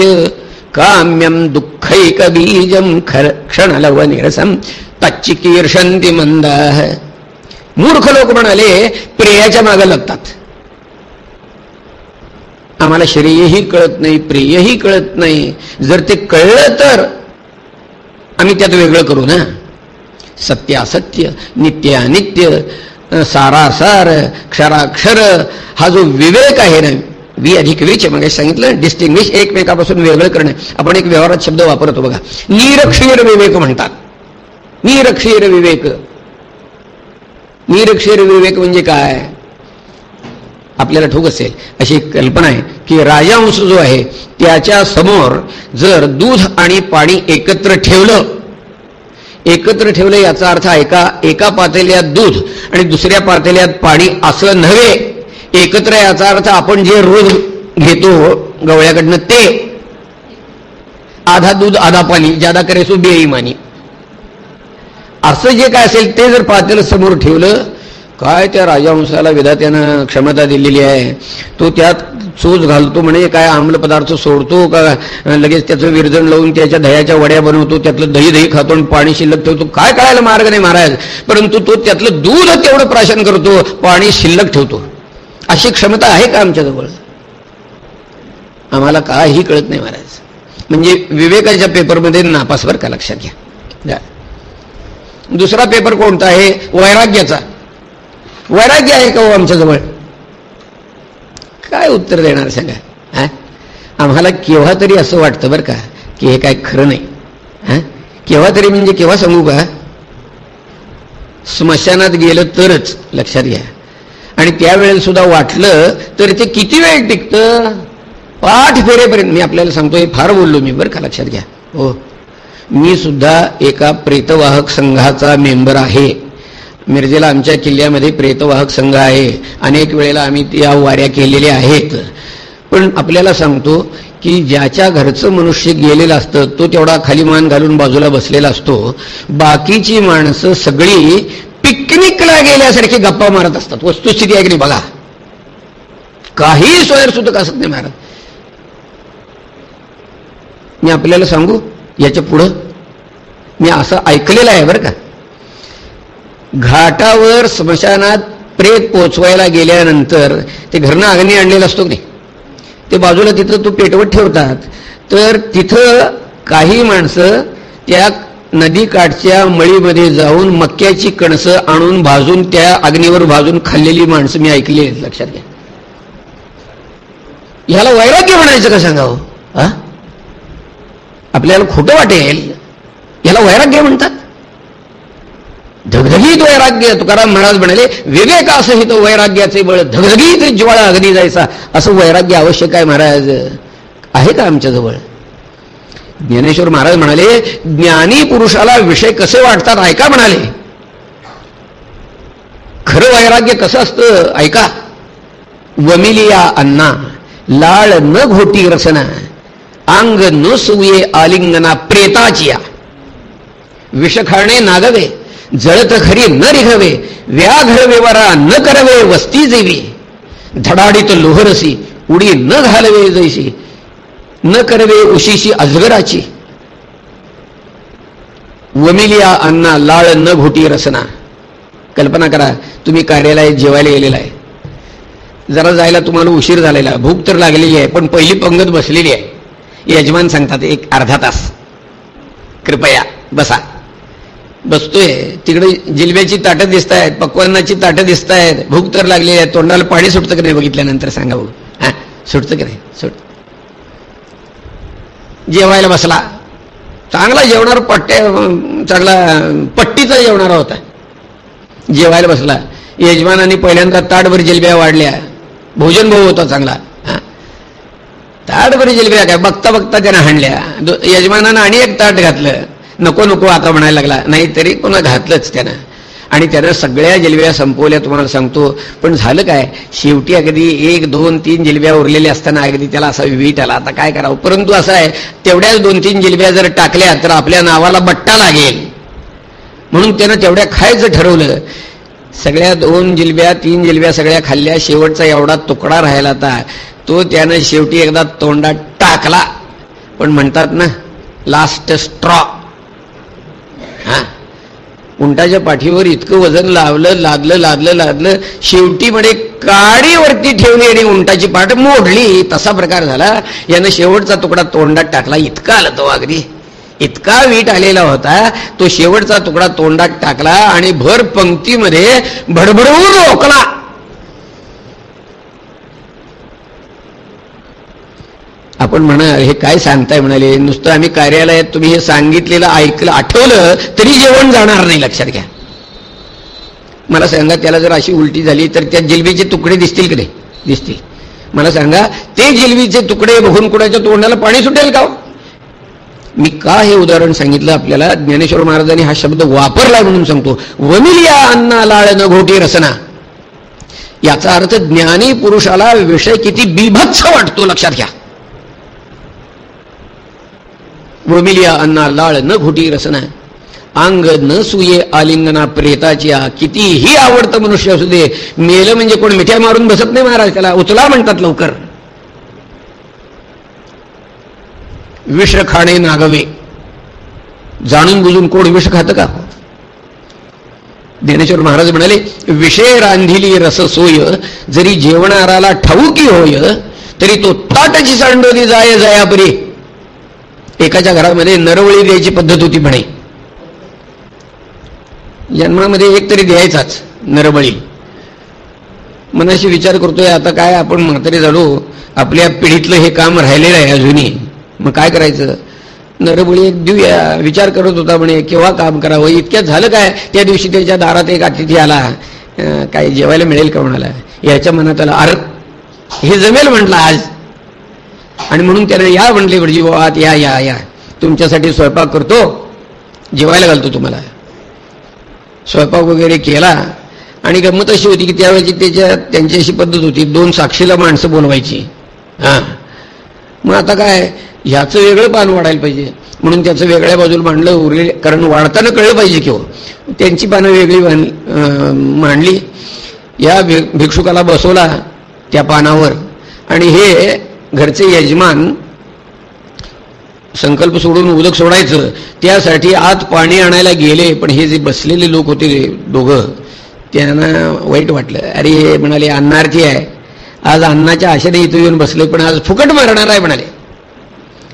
काम्यम दुःखैक बीजम क्षणलव निरसम तच्चिकीर्षंती मंद. मूर्ख लोक म्हणाले प्रेयाच्या मागे लागतात. आम्हाला श्रेयही कळत नाही प्रियही कळत नाही. जर ते कळलं तर आम्ही त्यात वेगळं करू ना? सत्य असत्य नित्य अनित्य सारासार क्षराक्षर हा जो विवेक आहे ना वि अधिक विच मग सांगितलं डिस्टिंग्विश एकमेकापासून वेगळं करणं. आपण एक व्यवहारात शब्द वापरतो बघा. निरक्षीर विवेक म्हणतात. निरक्षीर विवेक. निरक्षीर विवेक म्हणजे काय? आपल्याला ठोक असेल अशी कल्पना आहे की राजांश जो आहे त्याच्यासमोर जर दूध आणि पाणी एकत्र ठेवलं एकत्र ठेवलं याचा अर्थ एका एका पातेल्यात दूध आणि दुसऱ्या पातेल्यात पाणी असं नव्हे. एकत्र याचा अर्थ आपण जे रोज घेतो गवळ्याकडनं ते. आधा दूध आधा पाणी ज्यादा करेसो बेईमानी असं जे काय असेल ते जर पातेलं समोर ठेवलं काय त्या राजवंशाला विधात्यानं क्षमता दिलेली आहे? तो त्यात चोच घालतो म्हणे काय आम्ल पदार्थ सोडतो का? लगेच त्याचं विरजण लावून त्याच्या दह्याच्या वड्या बनवतो त्यातलं दही दही खातो आणि पाणी शिल्लक ठेवतो. काय कळायला मार्ग नाही महाराज? परंतु तो त्यातलं दूध तेवढं प्राशन करतो पाणी शिल्लक ठेवतो. अशी क्षमता आहे का आमच्याजवळ? आम्हाला काही कळत नाही महाराज. म्हणजे विवेकाच्या पेपरमध्ये नापासवर का लक्षात घ्या. दुसरा पेपर कोणता आहे? वैराग्याचा. वैराग्य आहे का हो आमच्याजवळ? काय उत्तर देणार सांगा? आम्हाला केव्हा तरी असं वाटतं बरं का की हे काय खरं नाही. हा? केव्हा तरी म्हणजे केव्हा सांगू का? स्मशानात गेलं तरच लक्षात घ्या. आणि त्यावेळेला सुद्धा वाटलं तर ते किती वेळ टिकतं? पाठ फेरेपर्यंत. मी आपल्याला सांगतो हे फार बोललो मी बरं का लक्षात घ्या. हो. मी सुद्धा एका प्रेतवाहक संघाचा मेंबर आहे. मिरजेला आमच्या किल्ल्यामध्ये प्रेतवाहक संघ आहे. अनेक वेळेला आम्ही त्या वाऱ्या केलेल्या आहेत. पण आपल्याला सांगतो की ज्याच्या घरचं मनुष्य गेलेलं असतं तो तेवढा खाली मान घालून बाजूला बसलेला असतो. बाकीची माणसं सगळी पिकनिकला गेल्यासारखी गप्पा मारत असतात. वस्तुस्थिती आहे की नाही बघा. काही सोयर असत नाही महाराज. मी आपल्याला सांगू? याच्या पुढं? मी असं ऐकलेलं आहे बरं का? घाटावर स्मशानात प्रेत पोचवायला गेल्यानंतर ते घरनं अग्नी आणलेला असतो की ते बाजूला तिथं तो पेटवत ठेवतात. तर तिथं काही माणसं त्या नदीकाठच्या मळीमध्ये जाऊन मक्याची कणसं आणून भाजून त्या अग्नीवर भाजून खाल्लेली माणसं मी ऐकली आहेत लक्षात घ्या. ह्याला वैराग्य म्हणायचं का सांगावं हो? हा? आपल्याला खोटं वाटेल. ह्याला वैराग्य म्हणतात. धगधगीत वैराग्य तुकाराम महाराज म्हणाले विवेकासहित असं तो वैराग्याचे बळ धगधगीत ज्वाळा अग्नी जायचा असं वैराग्य आवश्यक आहे महाराज. आहे का आमच्याजवळ ज्ञानेश्वर महाराज म्हणाले ज्ञानी पुरुषाला विषय कसे वाटतात ऐका म्हणाले. खरं वैराग्य कसं असतं ऐका. वमिलिया अन्ना लाळ न घोटी रसना अंग न सुये आलिंगना प्रेताचिया. विष खाणे नागवे जळत खरी न रिघवे व्याघर व्यवहारा न करवे वस्ती जेवी. धडाडीत लोहरसी उडी न घालवे जैसी न करवे उशीशी अजगराची. वमिलिया अन्ना लाळ न घोटी रसना. कल्पना करा तुम्ही कार्यालयात जेवायला गेलेला आहे. जरा जायला तुम्हाला उशीर झालेला भूक तर लागलेली आहे पण पहिली पंगत बसलेली आहे. यजमान सांगतात एक अर्धा तास. कृपया बसा. बसतोय. तिकडे जिलब्याची ताटं दिसत आहेत पकवानाची ताटं दिसत आहेत भूक तर लागली आहे. तोंडाला पाणी सुटतं की नाही बघितल्यानंतर सांगा भाऊ हा सुटतं की नाही? सुट. जेवायला बसला. चांगला जेवणार पट्ट्या चांगला पट्टीचा जेवणारा होता. जेवायला बसला. यजमानाने पहिल्यांदा ताटभर जिलब्या वाढल्या. भोजन भाऊ होता चांगला. ताटभर जिलब्या काय बघता बघता त्यानं हाणल्या. यजमानानं आणि एक ताट घातलं. नको नको आता म्हणायला लागला. नाही तरी कोणा घातलंच त्यानं. आणि त्यानं सगळ्या जिलब्या संपवल्या तुम्हाला सांगतो. पण झालं काय? शेवटी अगदी एक दोन तीन जिलब्या उरलेल्या असताना अगदी त्याला असा वीट आला. आता काय करावं? परंतु असं आहे तेवढ्याच दोन तीन जिलब्या जर टाकल्या तर आपल्या नावाला बट्टा लागेल. म्हणून त्यानं तेवढ्या खायचं ठरवलं. सगळ्या दोन जिलब्या तीन जिलब्या सगळ्या खाल्ल्या. शेवटचा एवढा तुकडा राहिला होता तो त्यानं शेवटी एकदा तोंडात टाकला. पण म्हणतात ना लास्ट स्ट्रॉ उंटाच्या पाठीवर इतकं वजन लावलं लादलं लादलं लादलं शेवटी म्हणे काडीवरती ठेवली आणि उंटाची पाठ मोडली. तसा प्रकार झाला. यानं शेवटचा तुकडा तोंडात टाकला. इतका आला तो अगदी. इतका वीट आलेला होता. तो शेवटचा तुकडा तोंडात टाकला आणि भर पंक्तीमध्ये भडभडवून रोखला. आपण म्हणा हे काय सांगताय म्हणाले? नुसतं आम्ही कार्यालयात तुम्ही हे सांगितलेलं ऐकलं आठवलं तरी जेवण जाणार नाही लक्षात घ्या. मला सांगा त्याला जर अशी उलटी झाली तर त्या जिलबीचे तुकडे दिसतील की नाही दिसतील. मला सांगा ते जिलबीचे तुकडे बघून कुणाच्या तोंडाला पाणी सुटेल का हो? मी का हे उदाहरण सांगितलं आपल्याला? ज्ञानेश्वर महाराजांनी हा शब्द वापरला म्हणून सांगतो. वमिलिया अन्ना लाळ न घोटी रसना. याचा अर्थ ज्ञानी पुरुषाला विषय किती बिभत्स वाटतो लक्षात घ्या. वमिलिया अन्ना लाळ न घुटी रसना. अंग न सुये आलिंगना प्रेताच्या. कितीही आवडतं मनुष्य असू दे मेलं म्हणजे कोण मिठ्या मारून बसत नाही महाराज त्याला उचला म्हणतात लवकर. विष खाणे नागवे. जाणून बुजून कोण विष खातं का? ज्ञानेश्वर महाराज म्हणाले विषय रांधिली रस सोय जरी जेवणाराला ठाऊकी होय तरी तो ताटची सांडोली जाय जयापरी. एकाच्या घरामध्ये नरवळी द्यायची पद्धत होती म्हणे. जन्मामध्ये एक तरी द्यायचाच नरबळी मनाशी विचार करतोय आता काय आपण म्हातारे झालो आपल्या पिढीतलं हे काम राहिलेलं आहे अजूनही. मग काय करायचं? नरबळी एक देऊया विचार करत होता म्हणे केव्हा काम करावं? इतक्यात झालं काय? त्या दिवशी त्याच्या दारात एक अतिथी आला. काय जेवायला मिळेल का म्हणाला? याच्या मनात आला अर हे जमेल म्हटलं आज. आणि म्हणून त्याने या म्हणले ब्रजीवात या या या. तुमच्यासाठी स्वयंपाक करतो. जेवायला घालतो तुम्हाला. स्वयंपाक वगैरे केला. आणि गंमत अशी होती की त्यावेळेची त्याच्या त्यांची अशी पद्धत होती. दोन साक्षीला माणसं बोलवायची. हां. मग आता काय? ह्याचं वेगळं पान वाढायला पाहिजे. म्हणून त्याचं वेगळ्या बाजूला मांडलं उरले कारण वाढताना कळलं पाहिजे किंवा हो. त्यांची पानं वेगळी मांडली. या भिक्षुकाला बसवला त्या पानावर. आणि हे घरचे यजमान संकल्प सोडून उदक सोडायचं त्यासाठी आत पाणी आणायला गेले पण हे जे बसलेले लोक होते दोघं त्यांना वाईट वाटलं. अरे हे म्हणाले अन्नार्थी आहे आज अन्नाच्या आशेने इथं येऊन बसले पण आज फुकट मारणार आहे म्हणाले.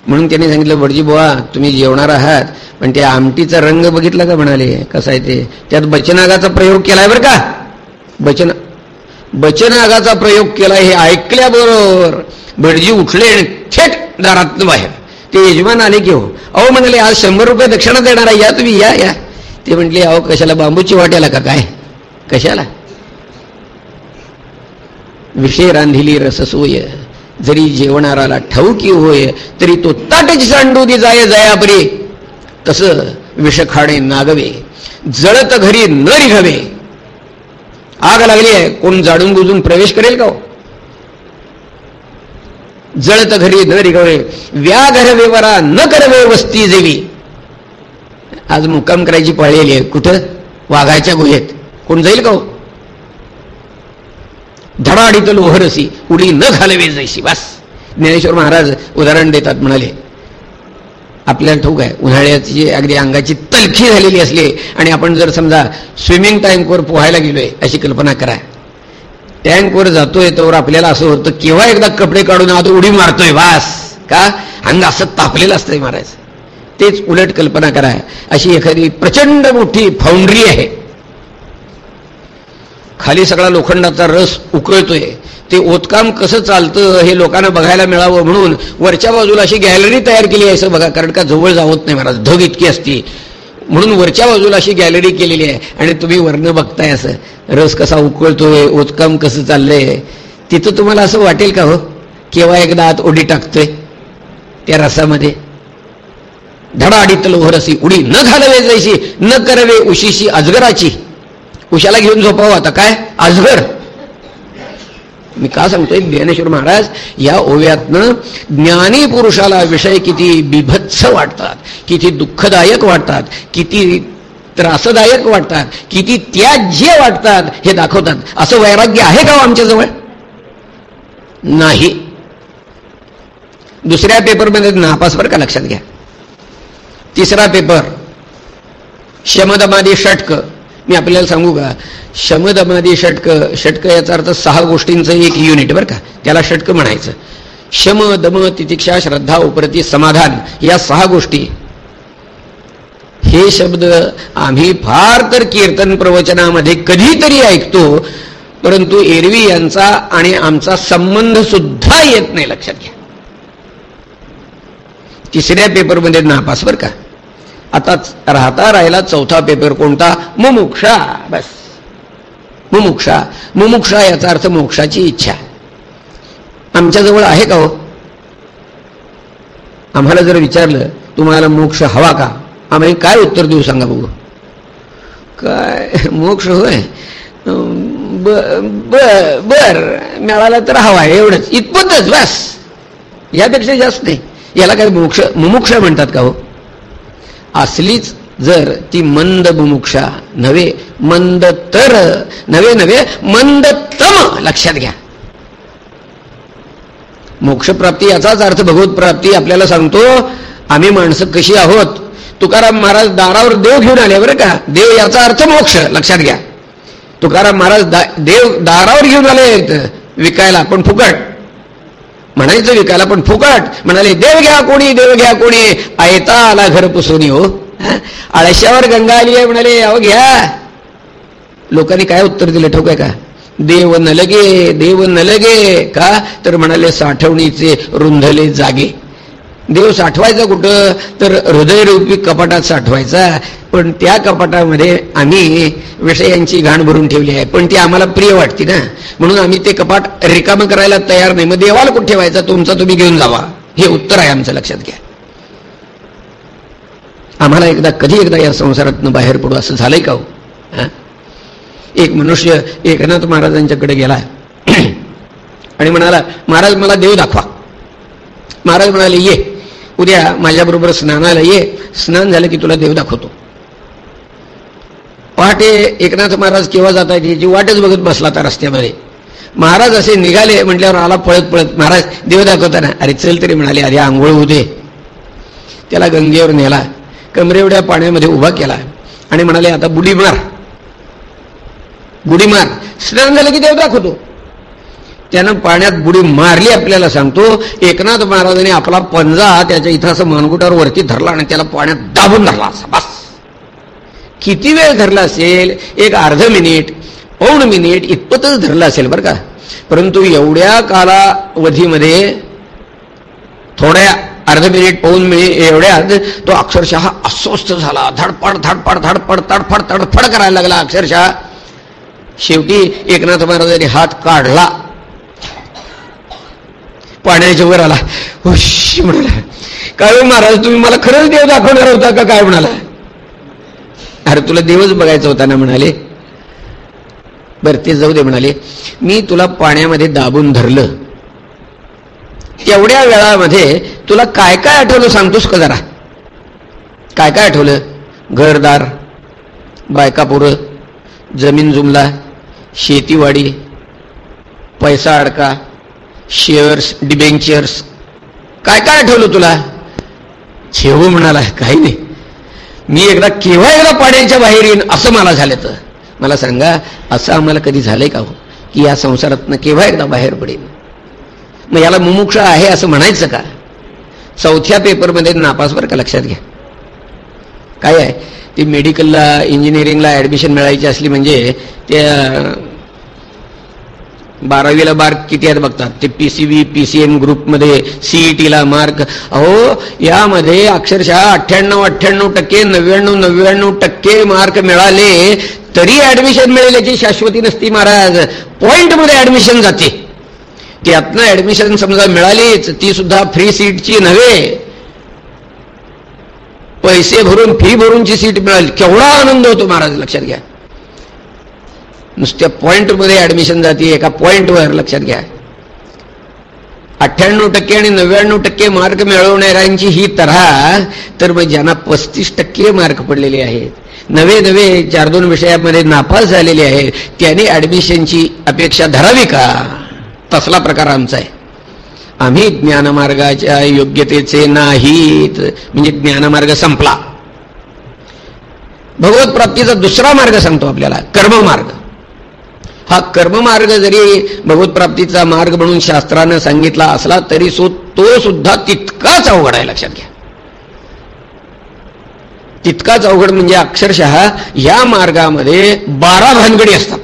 म्हणून त्यांनी सांगितलं बडजी बुवा तुम्ही जेवणार आहात पण त्या आमटीचा रंग बघितला का म्हणाले? कसा आहे ते? त्यात बचनागाचा प्रयोग केलाय बरं का? बचन बचनागाचा प्रयोग केला हे ऐकल्याबरोबर भटजी उठले आणि थेट दारात बाहेर. ते यजमान आले की हो अहो म्हणाले आज शंभर रुपये दक्षिणा देणार आहे या तुम्ही या या. ते म्हटले अहो कशाला बांबूची वाट्याला का काय? कशाला? विषय रांधिली रससोय. जरी जेवणाराला ठाऊकी होय तरी तो ताटच सांडू दे जाय जयापरी. तस विषखाणे नागवे. जळत घरी न रिघवे. आग लागली आहे. कोण जाडून बुजून प्रवेश करेल का हो? जळत घरी न रिघवे व्याघर व्यवहारा न करवे वस्ती जेवी. आज मुक्काम करायची पळलेली आहे. कुठं? वाघाच्या गुहेत. कोण जाईल का हो? धडाडीत लोहरसी उडी न घालवे जैशी. बस. ज्ञानेश्वर महाराज उदाहरण देतात म्हणाले. आपल्याला ठाऊक आहे. उन्हाळ्याची अगदी अंगाची तलखी झालेली असली आणि आपण जर समजा स्विमिंग टँकवर पोहायला गेलोय अशी कल्पना करा. टँकवर जातोय तर आपल्याला असं होतं केव्हा एकदा कपडे काढून आत उडी मारतोय वास का? अंग असं तापलेलं असतंय महाराज. तेच उलट कल्पना करा. अशी एखादी प्रचंड मोठी फाउंड्री आहे. खाली सगळा लोखंडाचा रस उकळतोय. ते ओतकाम कसं चालतं हे लोकांना बघायला मिळावं म्हणून वरच्या बाजूला अशी गॅलरी तयार केली आहे. असं बघा कारण का जवळ जावत नाही महाराज. धग इतकी असती. म्हणून वरच्या बाजूला अशी गॅलरी केलेली आहे. आणि तुम्ही वर्ण बघताय असं. रस कसा उकळतोय ओतकाम कसं चाललंय. तिथं तुम्हाला असं वाटेल का हो? केव्हा एकदा आत ओढी टाकतोय? त्या रसामध्ये. धडाडीत लोहरसी उडी. न घालवे जायची न करवे उशीशी अजगराची. उशाला घेऊन झोपावं आता. काय? अजगर. मी का सांगतोय ज्ञानेश्वर महाराज या ओव्यातनं ज्ञानी पुरुषाला विषय किती बिभत्स वाटतात किती दुःखदायक वाटतात किती त्रासदायक वाटतात किती त्याज्य वाटतात हे दाखवतात. असं वैराग्य आहे का हो आमच्याजवळ? नाही. दुसऱ्या पेपरमध्ये नापास बरं का लक्षात घ्या. तिसरा पेपर शमदमादी षटक मी आपल्याला सांगू का? शमदमादी षटक षटक याचा अर्थ सहा गोष्टींचं एक युनिट बरं का? त्याला षटक म्हणायचं. शम दम तितिक्षा श्रद्धा उपरती समाधान या सहा गोष्टी. हे शब्द आम्ही फार तर कीर्तन प्रवचनामध्ये कधीतरी ऐकतो परंतु एरवी यांचा आणि आमचा संबंध सुद्धा येत नाही लक्षात घ्या. तिसऱ्या पेपरमध्ये नापास बरं का? आता राहता राहिला चौथा पेपर कोणता? मुमुक्षा. बस. मुमुक्षा. मुमुक्षा याचा अर्थ मोक्षाची इच्छा. आमच्याजवळ आहे का हो? आम्हाला जर विचारलं तुम्हाला मोक्ष हवा का? आम्ही काय उत्तर देऊ सांगा बघू. काय? मोक्ष होय? बर बर. मिळाला तर हवा एवढंच. इतपतच बस. यापेक्षा जास्त नाही. याला काय मोक्ष मुमुक्षा म्हणतात का हो? असलीच जर ती मंद बुमुक्षा नव्हे मंद तर नव्हे नव्हे मंद तम लक्षात घ्या. मोक्षप्राप्ती याचाच अर्थ भगवत प्राप्ती आपल्याला सांगतो आम्ही माणसं कशी आहोत? तुकाराम महाराज दारावर देव घेऊन आले बरं का? देव याचा अर्थ मोक्ष लक्षात घ्या. तुकाराम महाराज दा देव दारावर घेऊन आले विकायला पण फुकट. म्हणायचं विकायला पण फुकट. म्हणाले देव घ्या कोणी देव घ्या कोणी. आयता आला घर पुसून हो. आळश्यावर गंगा आली आहे म्हणाले अहो घ्या. लोकांनी काय उत्तर दिलं ठोक आहे का? देव नलगे देव नलगे का? तर म्हणाले साठवणीचे रुंधले जागे. देव साठवायचा कुठं? तर हृदयरूपी कपाटात साठवायचा. पण त्या कपाटामध्ये आम्ही विषयांची घाण भरून ठेवली आहे. पण ती आम्हाला प्रिय वाटते ना. म्हणून आम्ही ते कपाट रिकामं करायला तयार नाही. मग देवाला कुठे ठेवायचा? तुमचा तुम्ही घेऊन जावा. हे उत्तर आहे आमचं लक्षात घ्या. आम्हाला एकदा कधी एकदा या संसारातनं बाहेर पडू? असं झालंय का हो? एक मनुष्य एकनाथ महाराजांच्याकडे गेला. आणि म्हणाला महाराज मला देव दाखवा. महाराज म्हणाले ये उद्या माझ्याबरोबर स्नानाला ये. स्नान झालं की तुला देव दाखवतो. पहाटे एकनाथ महाराज केव्हा जात आहेत याची वाटच बघत बसला त्या रस्त्यामध्ये. महाराज असे निघाले म्हटल्यावर आला पळत पळत महाराज देव दाखवताना. अरे चल तरी म्हणाले अरे आंघोळ होते त्याला गंगेवर नेला कमरेवड्या पाण्यामध्ये उभा केला आणि म्हणाले आता बुडी मार बुडी मार. स्नान झालं की देव दाखवतो. त्यानं पाण्यात बुडी मारली आपल्याला सांगतो एकनाथ महाराजांनी आपला पंजा त्याच्या इथं असं मानगुटावर वरती धरला आणि त्याला पाण्यात दाबून धरला असा बस. किती वेळ धरला असेल? एक अर्ध मिनिट पौण मिनिट इतपतच धरला असेल बरं का. परंतु एवढ्या कालावधीमध्ये थोड्या अर्ध मिनिट पाऊन मिनिट एवढ्यात तो अक्षरशः अस्वस्थ झाला. धडपड धडपड धडपड तडफड तडफड करायला लागला अक्षरशः. शेवटी एकनाथ महाराजांनी हात काढला. पाण्याच्या वर आला. हुश म्हणाला काय महाराज तुम्ही मला खरंच देव दाखवणार होता का? काय म्हणाला. अरे तुला देवच बघायचा होता ना म्हणाले. बर ते जाऊ दे म्हणाले. मी तुला पाण्यामध्ये दाबून धरलं. तेवढ्या वेळामध्ये तुला काय काय आठवलं सांगतोस का जरा? काय काय आठवलं? घरदार बायकापुरं जमीन जुमला शेतीवाडी पैसा अडका शेअर्स डिबेंचर्स काय काय आठवलं तुला? छेवू म्हणाला काही नाही. मी एकदा केव्हा एकदा पाण्याच्या बाहेर येईन असं मला झालं तर. मला सांगा असं आम्हाला कधी झालंय का हो? की या संसारातनं केव्हा एकदा बाहेर पडेल मग याला मुमुक्ष आहे असं म्हणायचं का? चौथ्या पेपरमध्ये नापास बरं का लक्षात घ्या. काय आहे? ती मेडिकलला इंजिनिअरिंगला ॲडमिशन मिळायची असली म्हणजे त्या बारावीला मार्क किती आहेत बघतात? ते पीसीबी एम ग्रुपमध्ये सीईटीला मार्क अहो यामध्ये अक्षरशः अठ्ठ्याण्णव अठ्ठ्याण्णव टक्के नव्याण्णव नव्याण्णव टक्के मार्क मिळाले तरी ऍडमिशन मिळेल याची शाश्वती नसती महाराज. पॉईंटमध्ये ऍडमिशन जाते. त्यातनं ऍडमिशन समजा मिळालीच ती सुद्धा फ्री सीटची नव्हे. पैसे भरून फी भरूनची सीट मिळाली. केवढा आनंद होतो महाराज लक्षात घ्या. नुसत्या पॉईंटमध्ये ऍडमिशन जाते एका पॉईंटवर लक्षात घ्या. अठ्ठ्याण्णव टक्के आणि नव्याण्णव टक्के मार्क मिळवणाऱ्यांची ही तऱ्हा तर मग ज्यांना पस्तीस टक्के मार्क पडलेले आहेत नवे नवे चार दोन विषयामध्ये नापास झालेले आहेत त्याने ॲडमिशनची अपेक्षा धरावी का? तसला प्रकार आमचा आहे. आम्ही ज्ञानमार्गाच्या योग्यतेचे नाहीत म्हणजे ज्ञानमार्ग संपला. भगवत प्राप्तीचा दुसरा मार्ग सांगतो आपल्याला कर्ममार्ग. हा कर्ममार्ग जरी भगवतप्राप्तीचा मार्ग म्हणून शास्त्रानं सांगितला असला तरी सो तो सुद्धा तितकाच अवघड आहे लक्षात घ्या. तितकाच अवघड म्हणजे अक्षरशः या मार्गामध्ये बारा भानगडी असतात.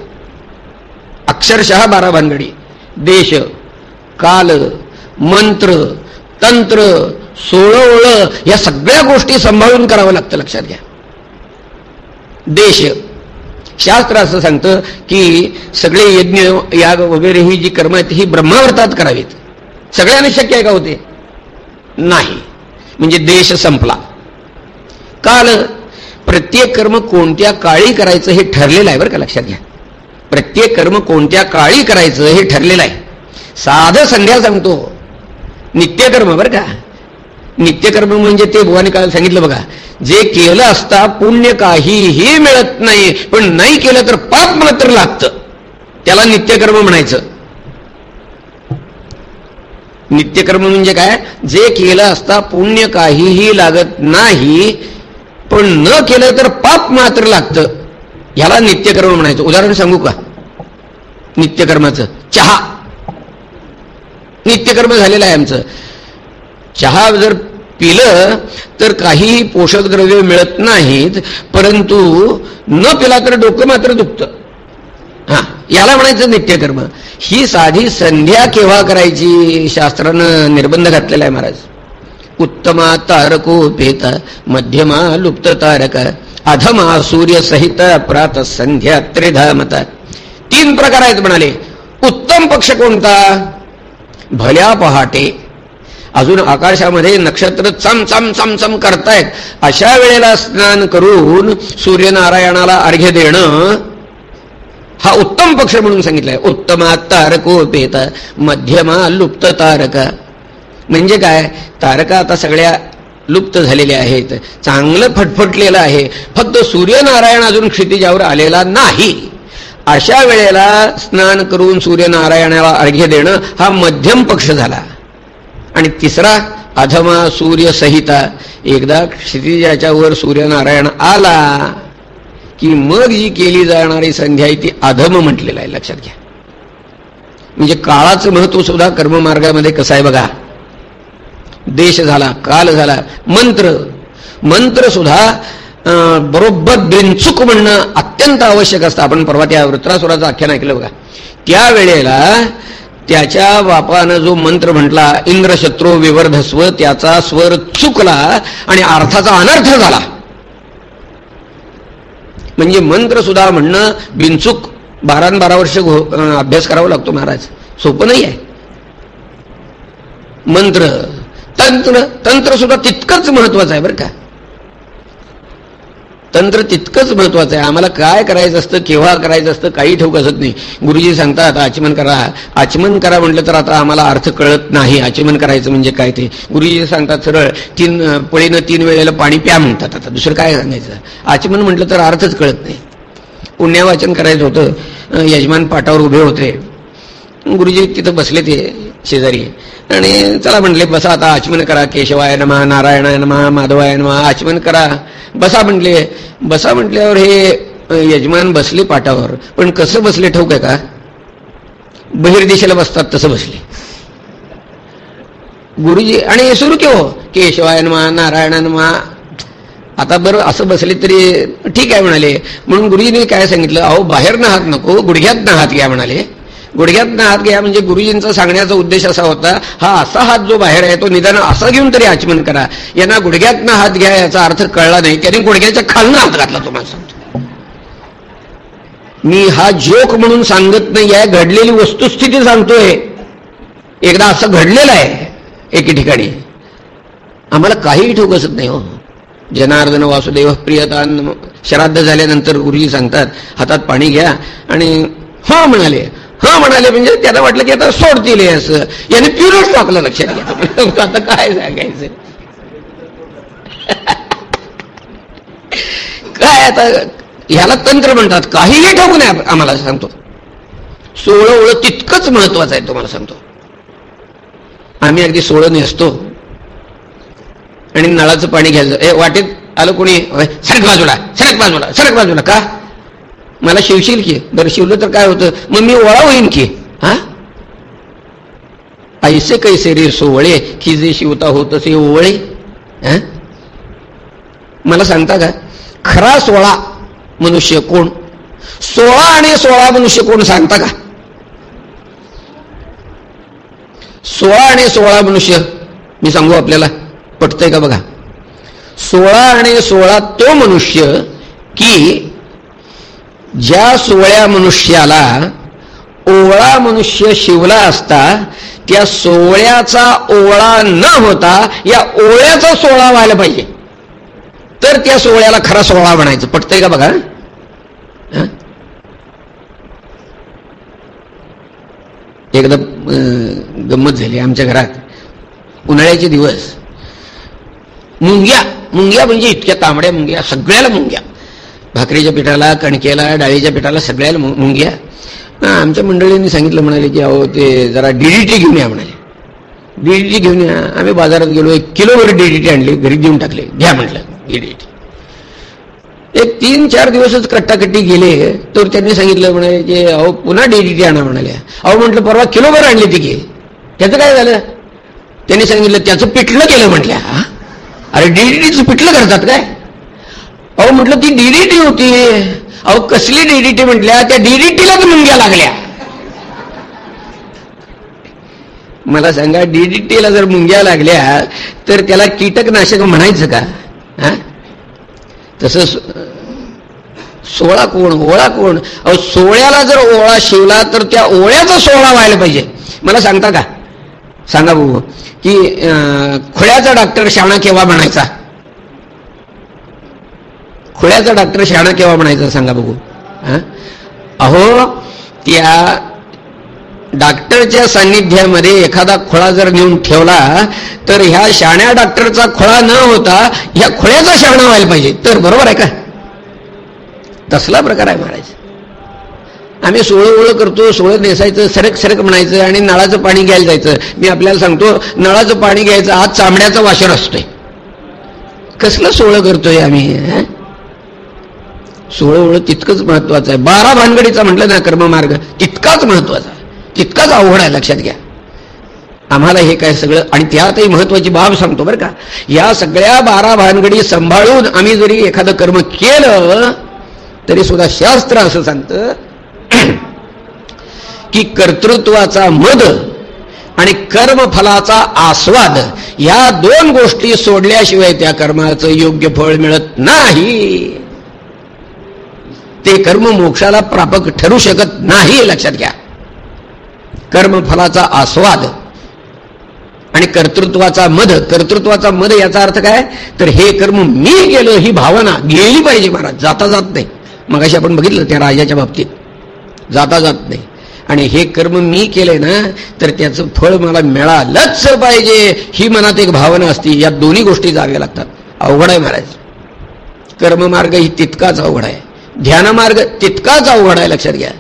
अक्षरशः बारा भानगडी. देश काल मंत्र तंत्र सोळवळ या सगळ्या गोष्टी सांभाळून करावं लागतं लक्षात घ्या. देश शास्त्र असं सांगतं की सगळे यज्ञ याग वगैरे ही जी कर्म आहेत ही ब्रह्मावर्तात करावीत. सगळ्यांना शक्य आहे का होते नाही. म्हणजे देश संपला. काल प्रत्येक कर्म कोणत्या काळी करायचं हे ठरलेलं आहे बरं का लक्षात घ्या. प्रत्येक कर्म कोणत्या काळी करायचं हे ठरलेलं आहे. साधं संध्या सांगतो. नित्यकर्म बरं का. नित्यकर्म म्हणजे ते भुवानी काळ सांगितलं बघा. जे केलं असता पुण्य काहीही मिळत नाही पण नाही केलं तर पाप मात्र लागतं. त्याला नित्यकर्म म्हणायचं. नित्यकर्म म्हणजे काय? जे केलं असता पुण्य काहीही लागत नाही पण न केलं तर पाप मात्र लागतं. ह्याला नित्यकर्म म्हणायचं. उदाहरण सांगू का? नित्यकर्माचं. चहा. नित्यकर्म झालेलं आहे आमचं. चहा जर पिलं तर काहीही पोषक द्रव्य मिळत नाहीत परंतु न पिला तर डोकं मात्र दुखतं. हा याला म्हणायचं नित्यकर्म. ही साधी संध्या केव्हा करायची शास्त्रानं निर्बंध घातलेला आहे महाराज. उत्तमा तारकोपेत मध्यमा लुप्त तारक अधमा सूर्य सहित प्रात संध्या त्रिधामता. तीन प्रकार आहेत म्हणाले. उत्तम पक्ष कोणता? भल्या पहाटे अजून आकाशामध्ये नक्षत्र चम चम चम चम करतायत. अशा वेळेला स्नान करून सूर्यनारायणाला अर्घ्य देणं हा उत्तम पक्ष म्हणून सांगितलाय. उत्तमा तारकोपेत मध्यमा लुप्त तारक. म्हणजे काय? तारका आता सगळ्या लुप्त झालेल्या आहेत. चांगलं फटफटलेलं आहे. फक्त सूर्यनारायण अजून क्षितिजावर आलेला नाही. अशा वेळेला स्नान करून सूर्यनारायणाला अर्घ्य देणं हा मध्यम पक्ष झाला. आणि तिसरा अधमा सूर्य सहिता. एकदा क्षितिजाच्या वर सूर्यनारायण आला की मग जी केली जाणारी संध्या आहे ती अधम म्हटलेला आहे. लक्षात घ्या. म्हणजे काळाचं महत्त्व सुद्धा कर्ममार्गामध्ये कसं आहे बघा? देश झाला काल झाला मंत्र. मंत्र सुद्धा बरोबर बिनचूक म्हणणं अत्यंत आवश्यक असतं. आपण परवा त्या वृत्रासुराचं आख्यान ऐकलं बघा. त्यावेळेला त्याच्या बापानं जो मंत्र म्हटला इंद्रशत्रू विवर्धस्व त्याचा स्वर चुकला आणि अर्थाचा अनर्थ झाला. म्हणजे मंत्र सुद्धा म्हणणं बिनचूक बारा बारा वर्ष अभ्यास करावा लागतो महाराज. सोपं नाही आहे. मंत्र तंत्र तंत्र सुद्धा तितकंच महत्वाचं आहे बरं का. तंत्र तितकंच महत्वाचं आहे. आम्हाला काय करायचं असतं केव्हा करायचं असतं काही ठेवू असत नाही. गुरुजी सांगतात आचमन करा. आचमन करा म्हटलं तर आता आम्हाला अर्थ कळत नाही. आचमन करायचं म्हणजे काय ते? गुरुजी सांगतात सरळ तीन पळीनं तीन वेळेला पाणी प्या म्हणतात. आता दुसरं काय सांगायचं? आचमन म्हटलं तर अर्थच कळत नाही. पुण्यावाचन करायचं होतं. यजमान पाठावर उभे होते. गुरुजी तिथं बसले ते. शेजारी. आणि चला म्हटले बसा आता आचमन करा केशवाय नमा नारायणाय नमा माधवाय नमा आचमन करा. बसा म्हटले बसा म्हटल्यावर हे यजमान बसले पाटावर. पण कसं बसले ठोक आहे का? बहिर्दिशेला बसतात तसं बसले. गुरुजी आणि सुरू केव? हो केशवाय नमा नारायण नमा. आता बरं असं बसले तरी ठीक आहे म्हणाले. म्हणून गुरुजीने काय सांगितलं? अहो बाहेर ना हात नको गुडघ्यात ना हात घ्या म्हणाले. गुडघ्यातनं हात घ्या म्हणजे गुरुजींचा सांगण्याचा उद्देश असा होता हा असा हात जो बाहेर आहे तो निदान असा घेऊन तरी आचमन करा. यांना गुडघ्यातनं हात घ्या याचा अर्थ कळला नाही. त्यांनी गुडघ्याच्या खालनं हात घातला तुम्हाला सांगतो. मी हा जोक म्हणून सांगत नाही आहे घडलेली वस्तुस्थिती सांगतोय. एकदा असं घडलेलं आहे एके ठिकाणी. आम्हाला काहीही ठोकसत नाही हो. जनार्दन वासुदेव प्रियता श्राद्ध झाल्यानंतर गुरुजी सांगतात हातात पाणी घ्या. आणि हो म्हणाले हा म्हणाले म्हणजे त्याला वाटलं की आता सोडतील असं. याने प्युरच टाकलं लक्षात घ्या. आता काय सांगायचं? काय आता ह्याला तंत्र म्हणतात. काहीही ठेवू नये आम्हाला सांगतो. सोळं ओळ तितकंच महत्वाचं आहे तुम्हाला सांगतो. आम्ही अगदी सोळं नेसतो. आणि नळाचं पाणी घ्यायचं. ए वाटेत आलं कोणी? सरक बाजूला सरक बाजूला सरक बाजूला. का? मला शिवशील की? बरं शिवलं तर काय होतं? मग मी ओळा होईन की? हा? ऐसे कैसे रे सोवळे? की जे शिवता होत असे ओवळे? मला सांगता का? खरा सोळा मनुष्य कोण? सोळा आणि सोळा मनुष्य कोण सांगता का? सोळा आणि सोळा मनुष्य मी सांगू आपल्याला पटतंय का बघा? सोळा आणि सोळा तो मनुष्य की ज्या सोळ्या मनुष्याला ओवळा मनुष्य शिवला असता त्या सोहळ्याचा ओवळा न होता या ओळ्याचा सोहळा व्हायला पाहिजे. तर त्या सोहळ्याला खरा सोहळा म्हणायचं. पटतंय का बघा? एकदा गंमत झाली आमच्या घरात. उन्हाळ्याचे दिवस. मुंग्या मुंग्या म्हणजे इतक्या तांबड्या मुंग्या सगळ्याला मुंग्या. भाकरीच्या पिठाला कणकेला डाळीच्या पिठाला सगळ्याला मुंग्या. आमच्या मंडळींनी सांगितलं म्हणाले की अहो ते जरा डीडीटी घेऊन या म्हणाले. डीडीटी घेऊन या. आम्ही बाजारात गेलो एक किलोभर डीडीटी आणली घरी देऊन टाकले. घ्या म्हटलं डीडीटी एक तीन चार दिवसच कट्टाकट्टी गेले तर त्यांनी सांगितलं म्हणाले की अहो पुन्हा डीडीटी आणा म्हणाले अहो म्हटलं परवा किलोभर आणली ती की. त्याचं काय झालं? त्यांनी सांगितलं त्याचं पिठलं केलं म्हटल्या. अरे डीडीटीचं पिठलं करतात काय? अहो म्हटलं ती डीडीटी होती. अहो कसली डीडीटी म्हटल्या? त्या डीडीटीलाच मुंग्या लागल्या. मला सांगा डीडीटीला जर मुंग्या लागल्या तर त्याला कीटकनाशक म्हणायचं का? हा? तसं सोळा कोण ओळा कोण? अहो सोळ्याला जर ओळा शिवला तर त्या ओळ्याचा सोहळा व्हायला पाहिजे. मला सांगता का? सांगा भाऊ की खुळ्याचा डॉक्टर शाणा केव्हा म्हणायचा? खुळ्याचा डॉक्टर शाणा केव्हा म्हणायचा सांगा बघू. अहो त्या डॉक्टरच्या सान्निध्यामध्ये एखादा खोळा जर घेऊन ठेवला तर ह्या शाण्या डॉक्टरचा खोळा न होता ह्या खोळ्याचा शाणा व्हायला पाहिजे. तर बरोबर आहे का? तसला प्रकार आहे महाराज आम्ही सोळं ओळं करतो सोळं नेसायचं सरक सरक म्हणायचं आणि नळाचं पाणी घ्यायला जायचं. मी आपल्याला सांगतो नळाचं पाणी घ्यायचं आज चांबड्याचा वाशर असतोय. कसलं सोळं करतोय आम्ही सोळं ओळं तितकंच महत्वाचं आहे. बारा भानगडीचा म्हटलं ना कर्ममार्ग तितकाच महत्त्वाचा तितकाच अवघड आहे लक्षात घ्या. आम्हाला हे काय सगळं आणि त्यातही महत्वाची बाब सांगतो बरं का. या सगळ्या बारा भानगडी सांभाळून आम्ही जरी एखादं कर्म केलं तरी सुद्धा शास्त्र असं सांगतं की कर्तृत्वाचा मद आणि कर्मफलाचा आस्वाद या दोन गोष्टी सोडल्याशिवाय त्या कर्माचं योग्य फळ मिळत नाही. ते कर्म मोक्षाला प्रापक ठरू शकत नाही लक्षात घ्या. कर्मफलाचा आस्वाद आणि कर्तृत्वाचा मध कर्तृत्वाचा मध याचा अर्थ काय? तर हे कर्म मी गेलो ही भावना गेली पाहिजे महाराज जाता जात नाही. मग अशी आपण बघितलं त्या राजाच्या बाबतीत. जाता जात नाही. आणि हे कर्म मी केले ना तर त्याचं फळ मला मिळालंच पाहिजे ही मनात एक भावना असती. या दोन्ही गोष्टी जाव्या लागतात. अवघड आहे महाराज. कर्ममार्ग ही तितकाच अवघड आहे. ध्यानमार्ग तितकाच अवघड आहे लक्षात घ्या.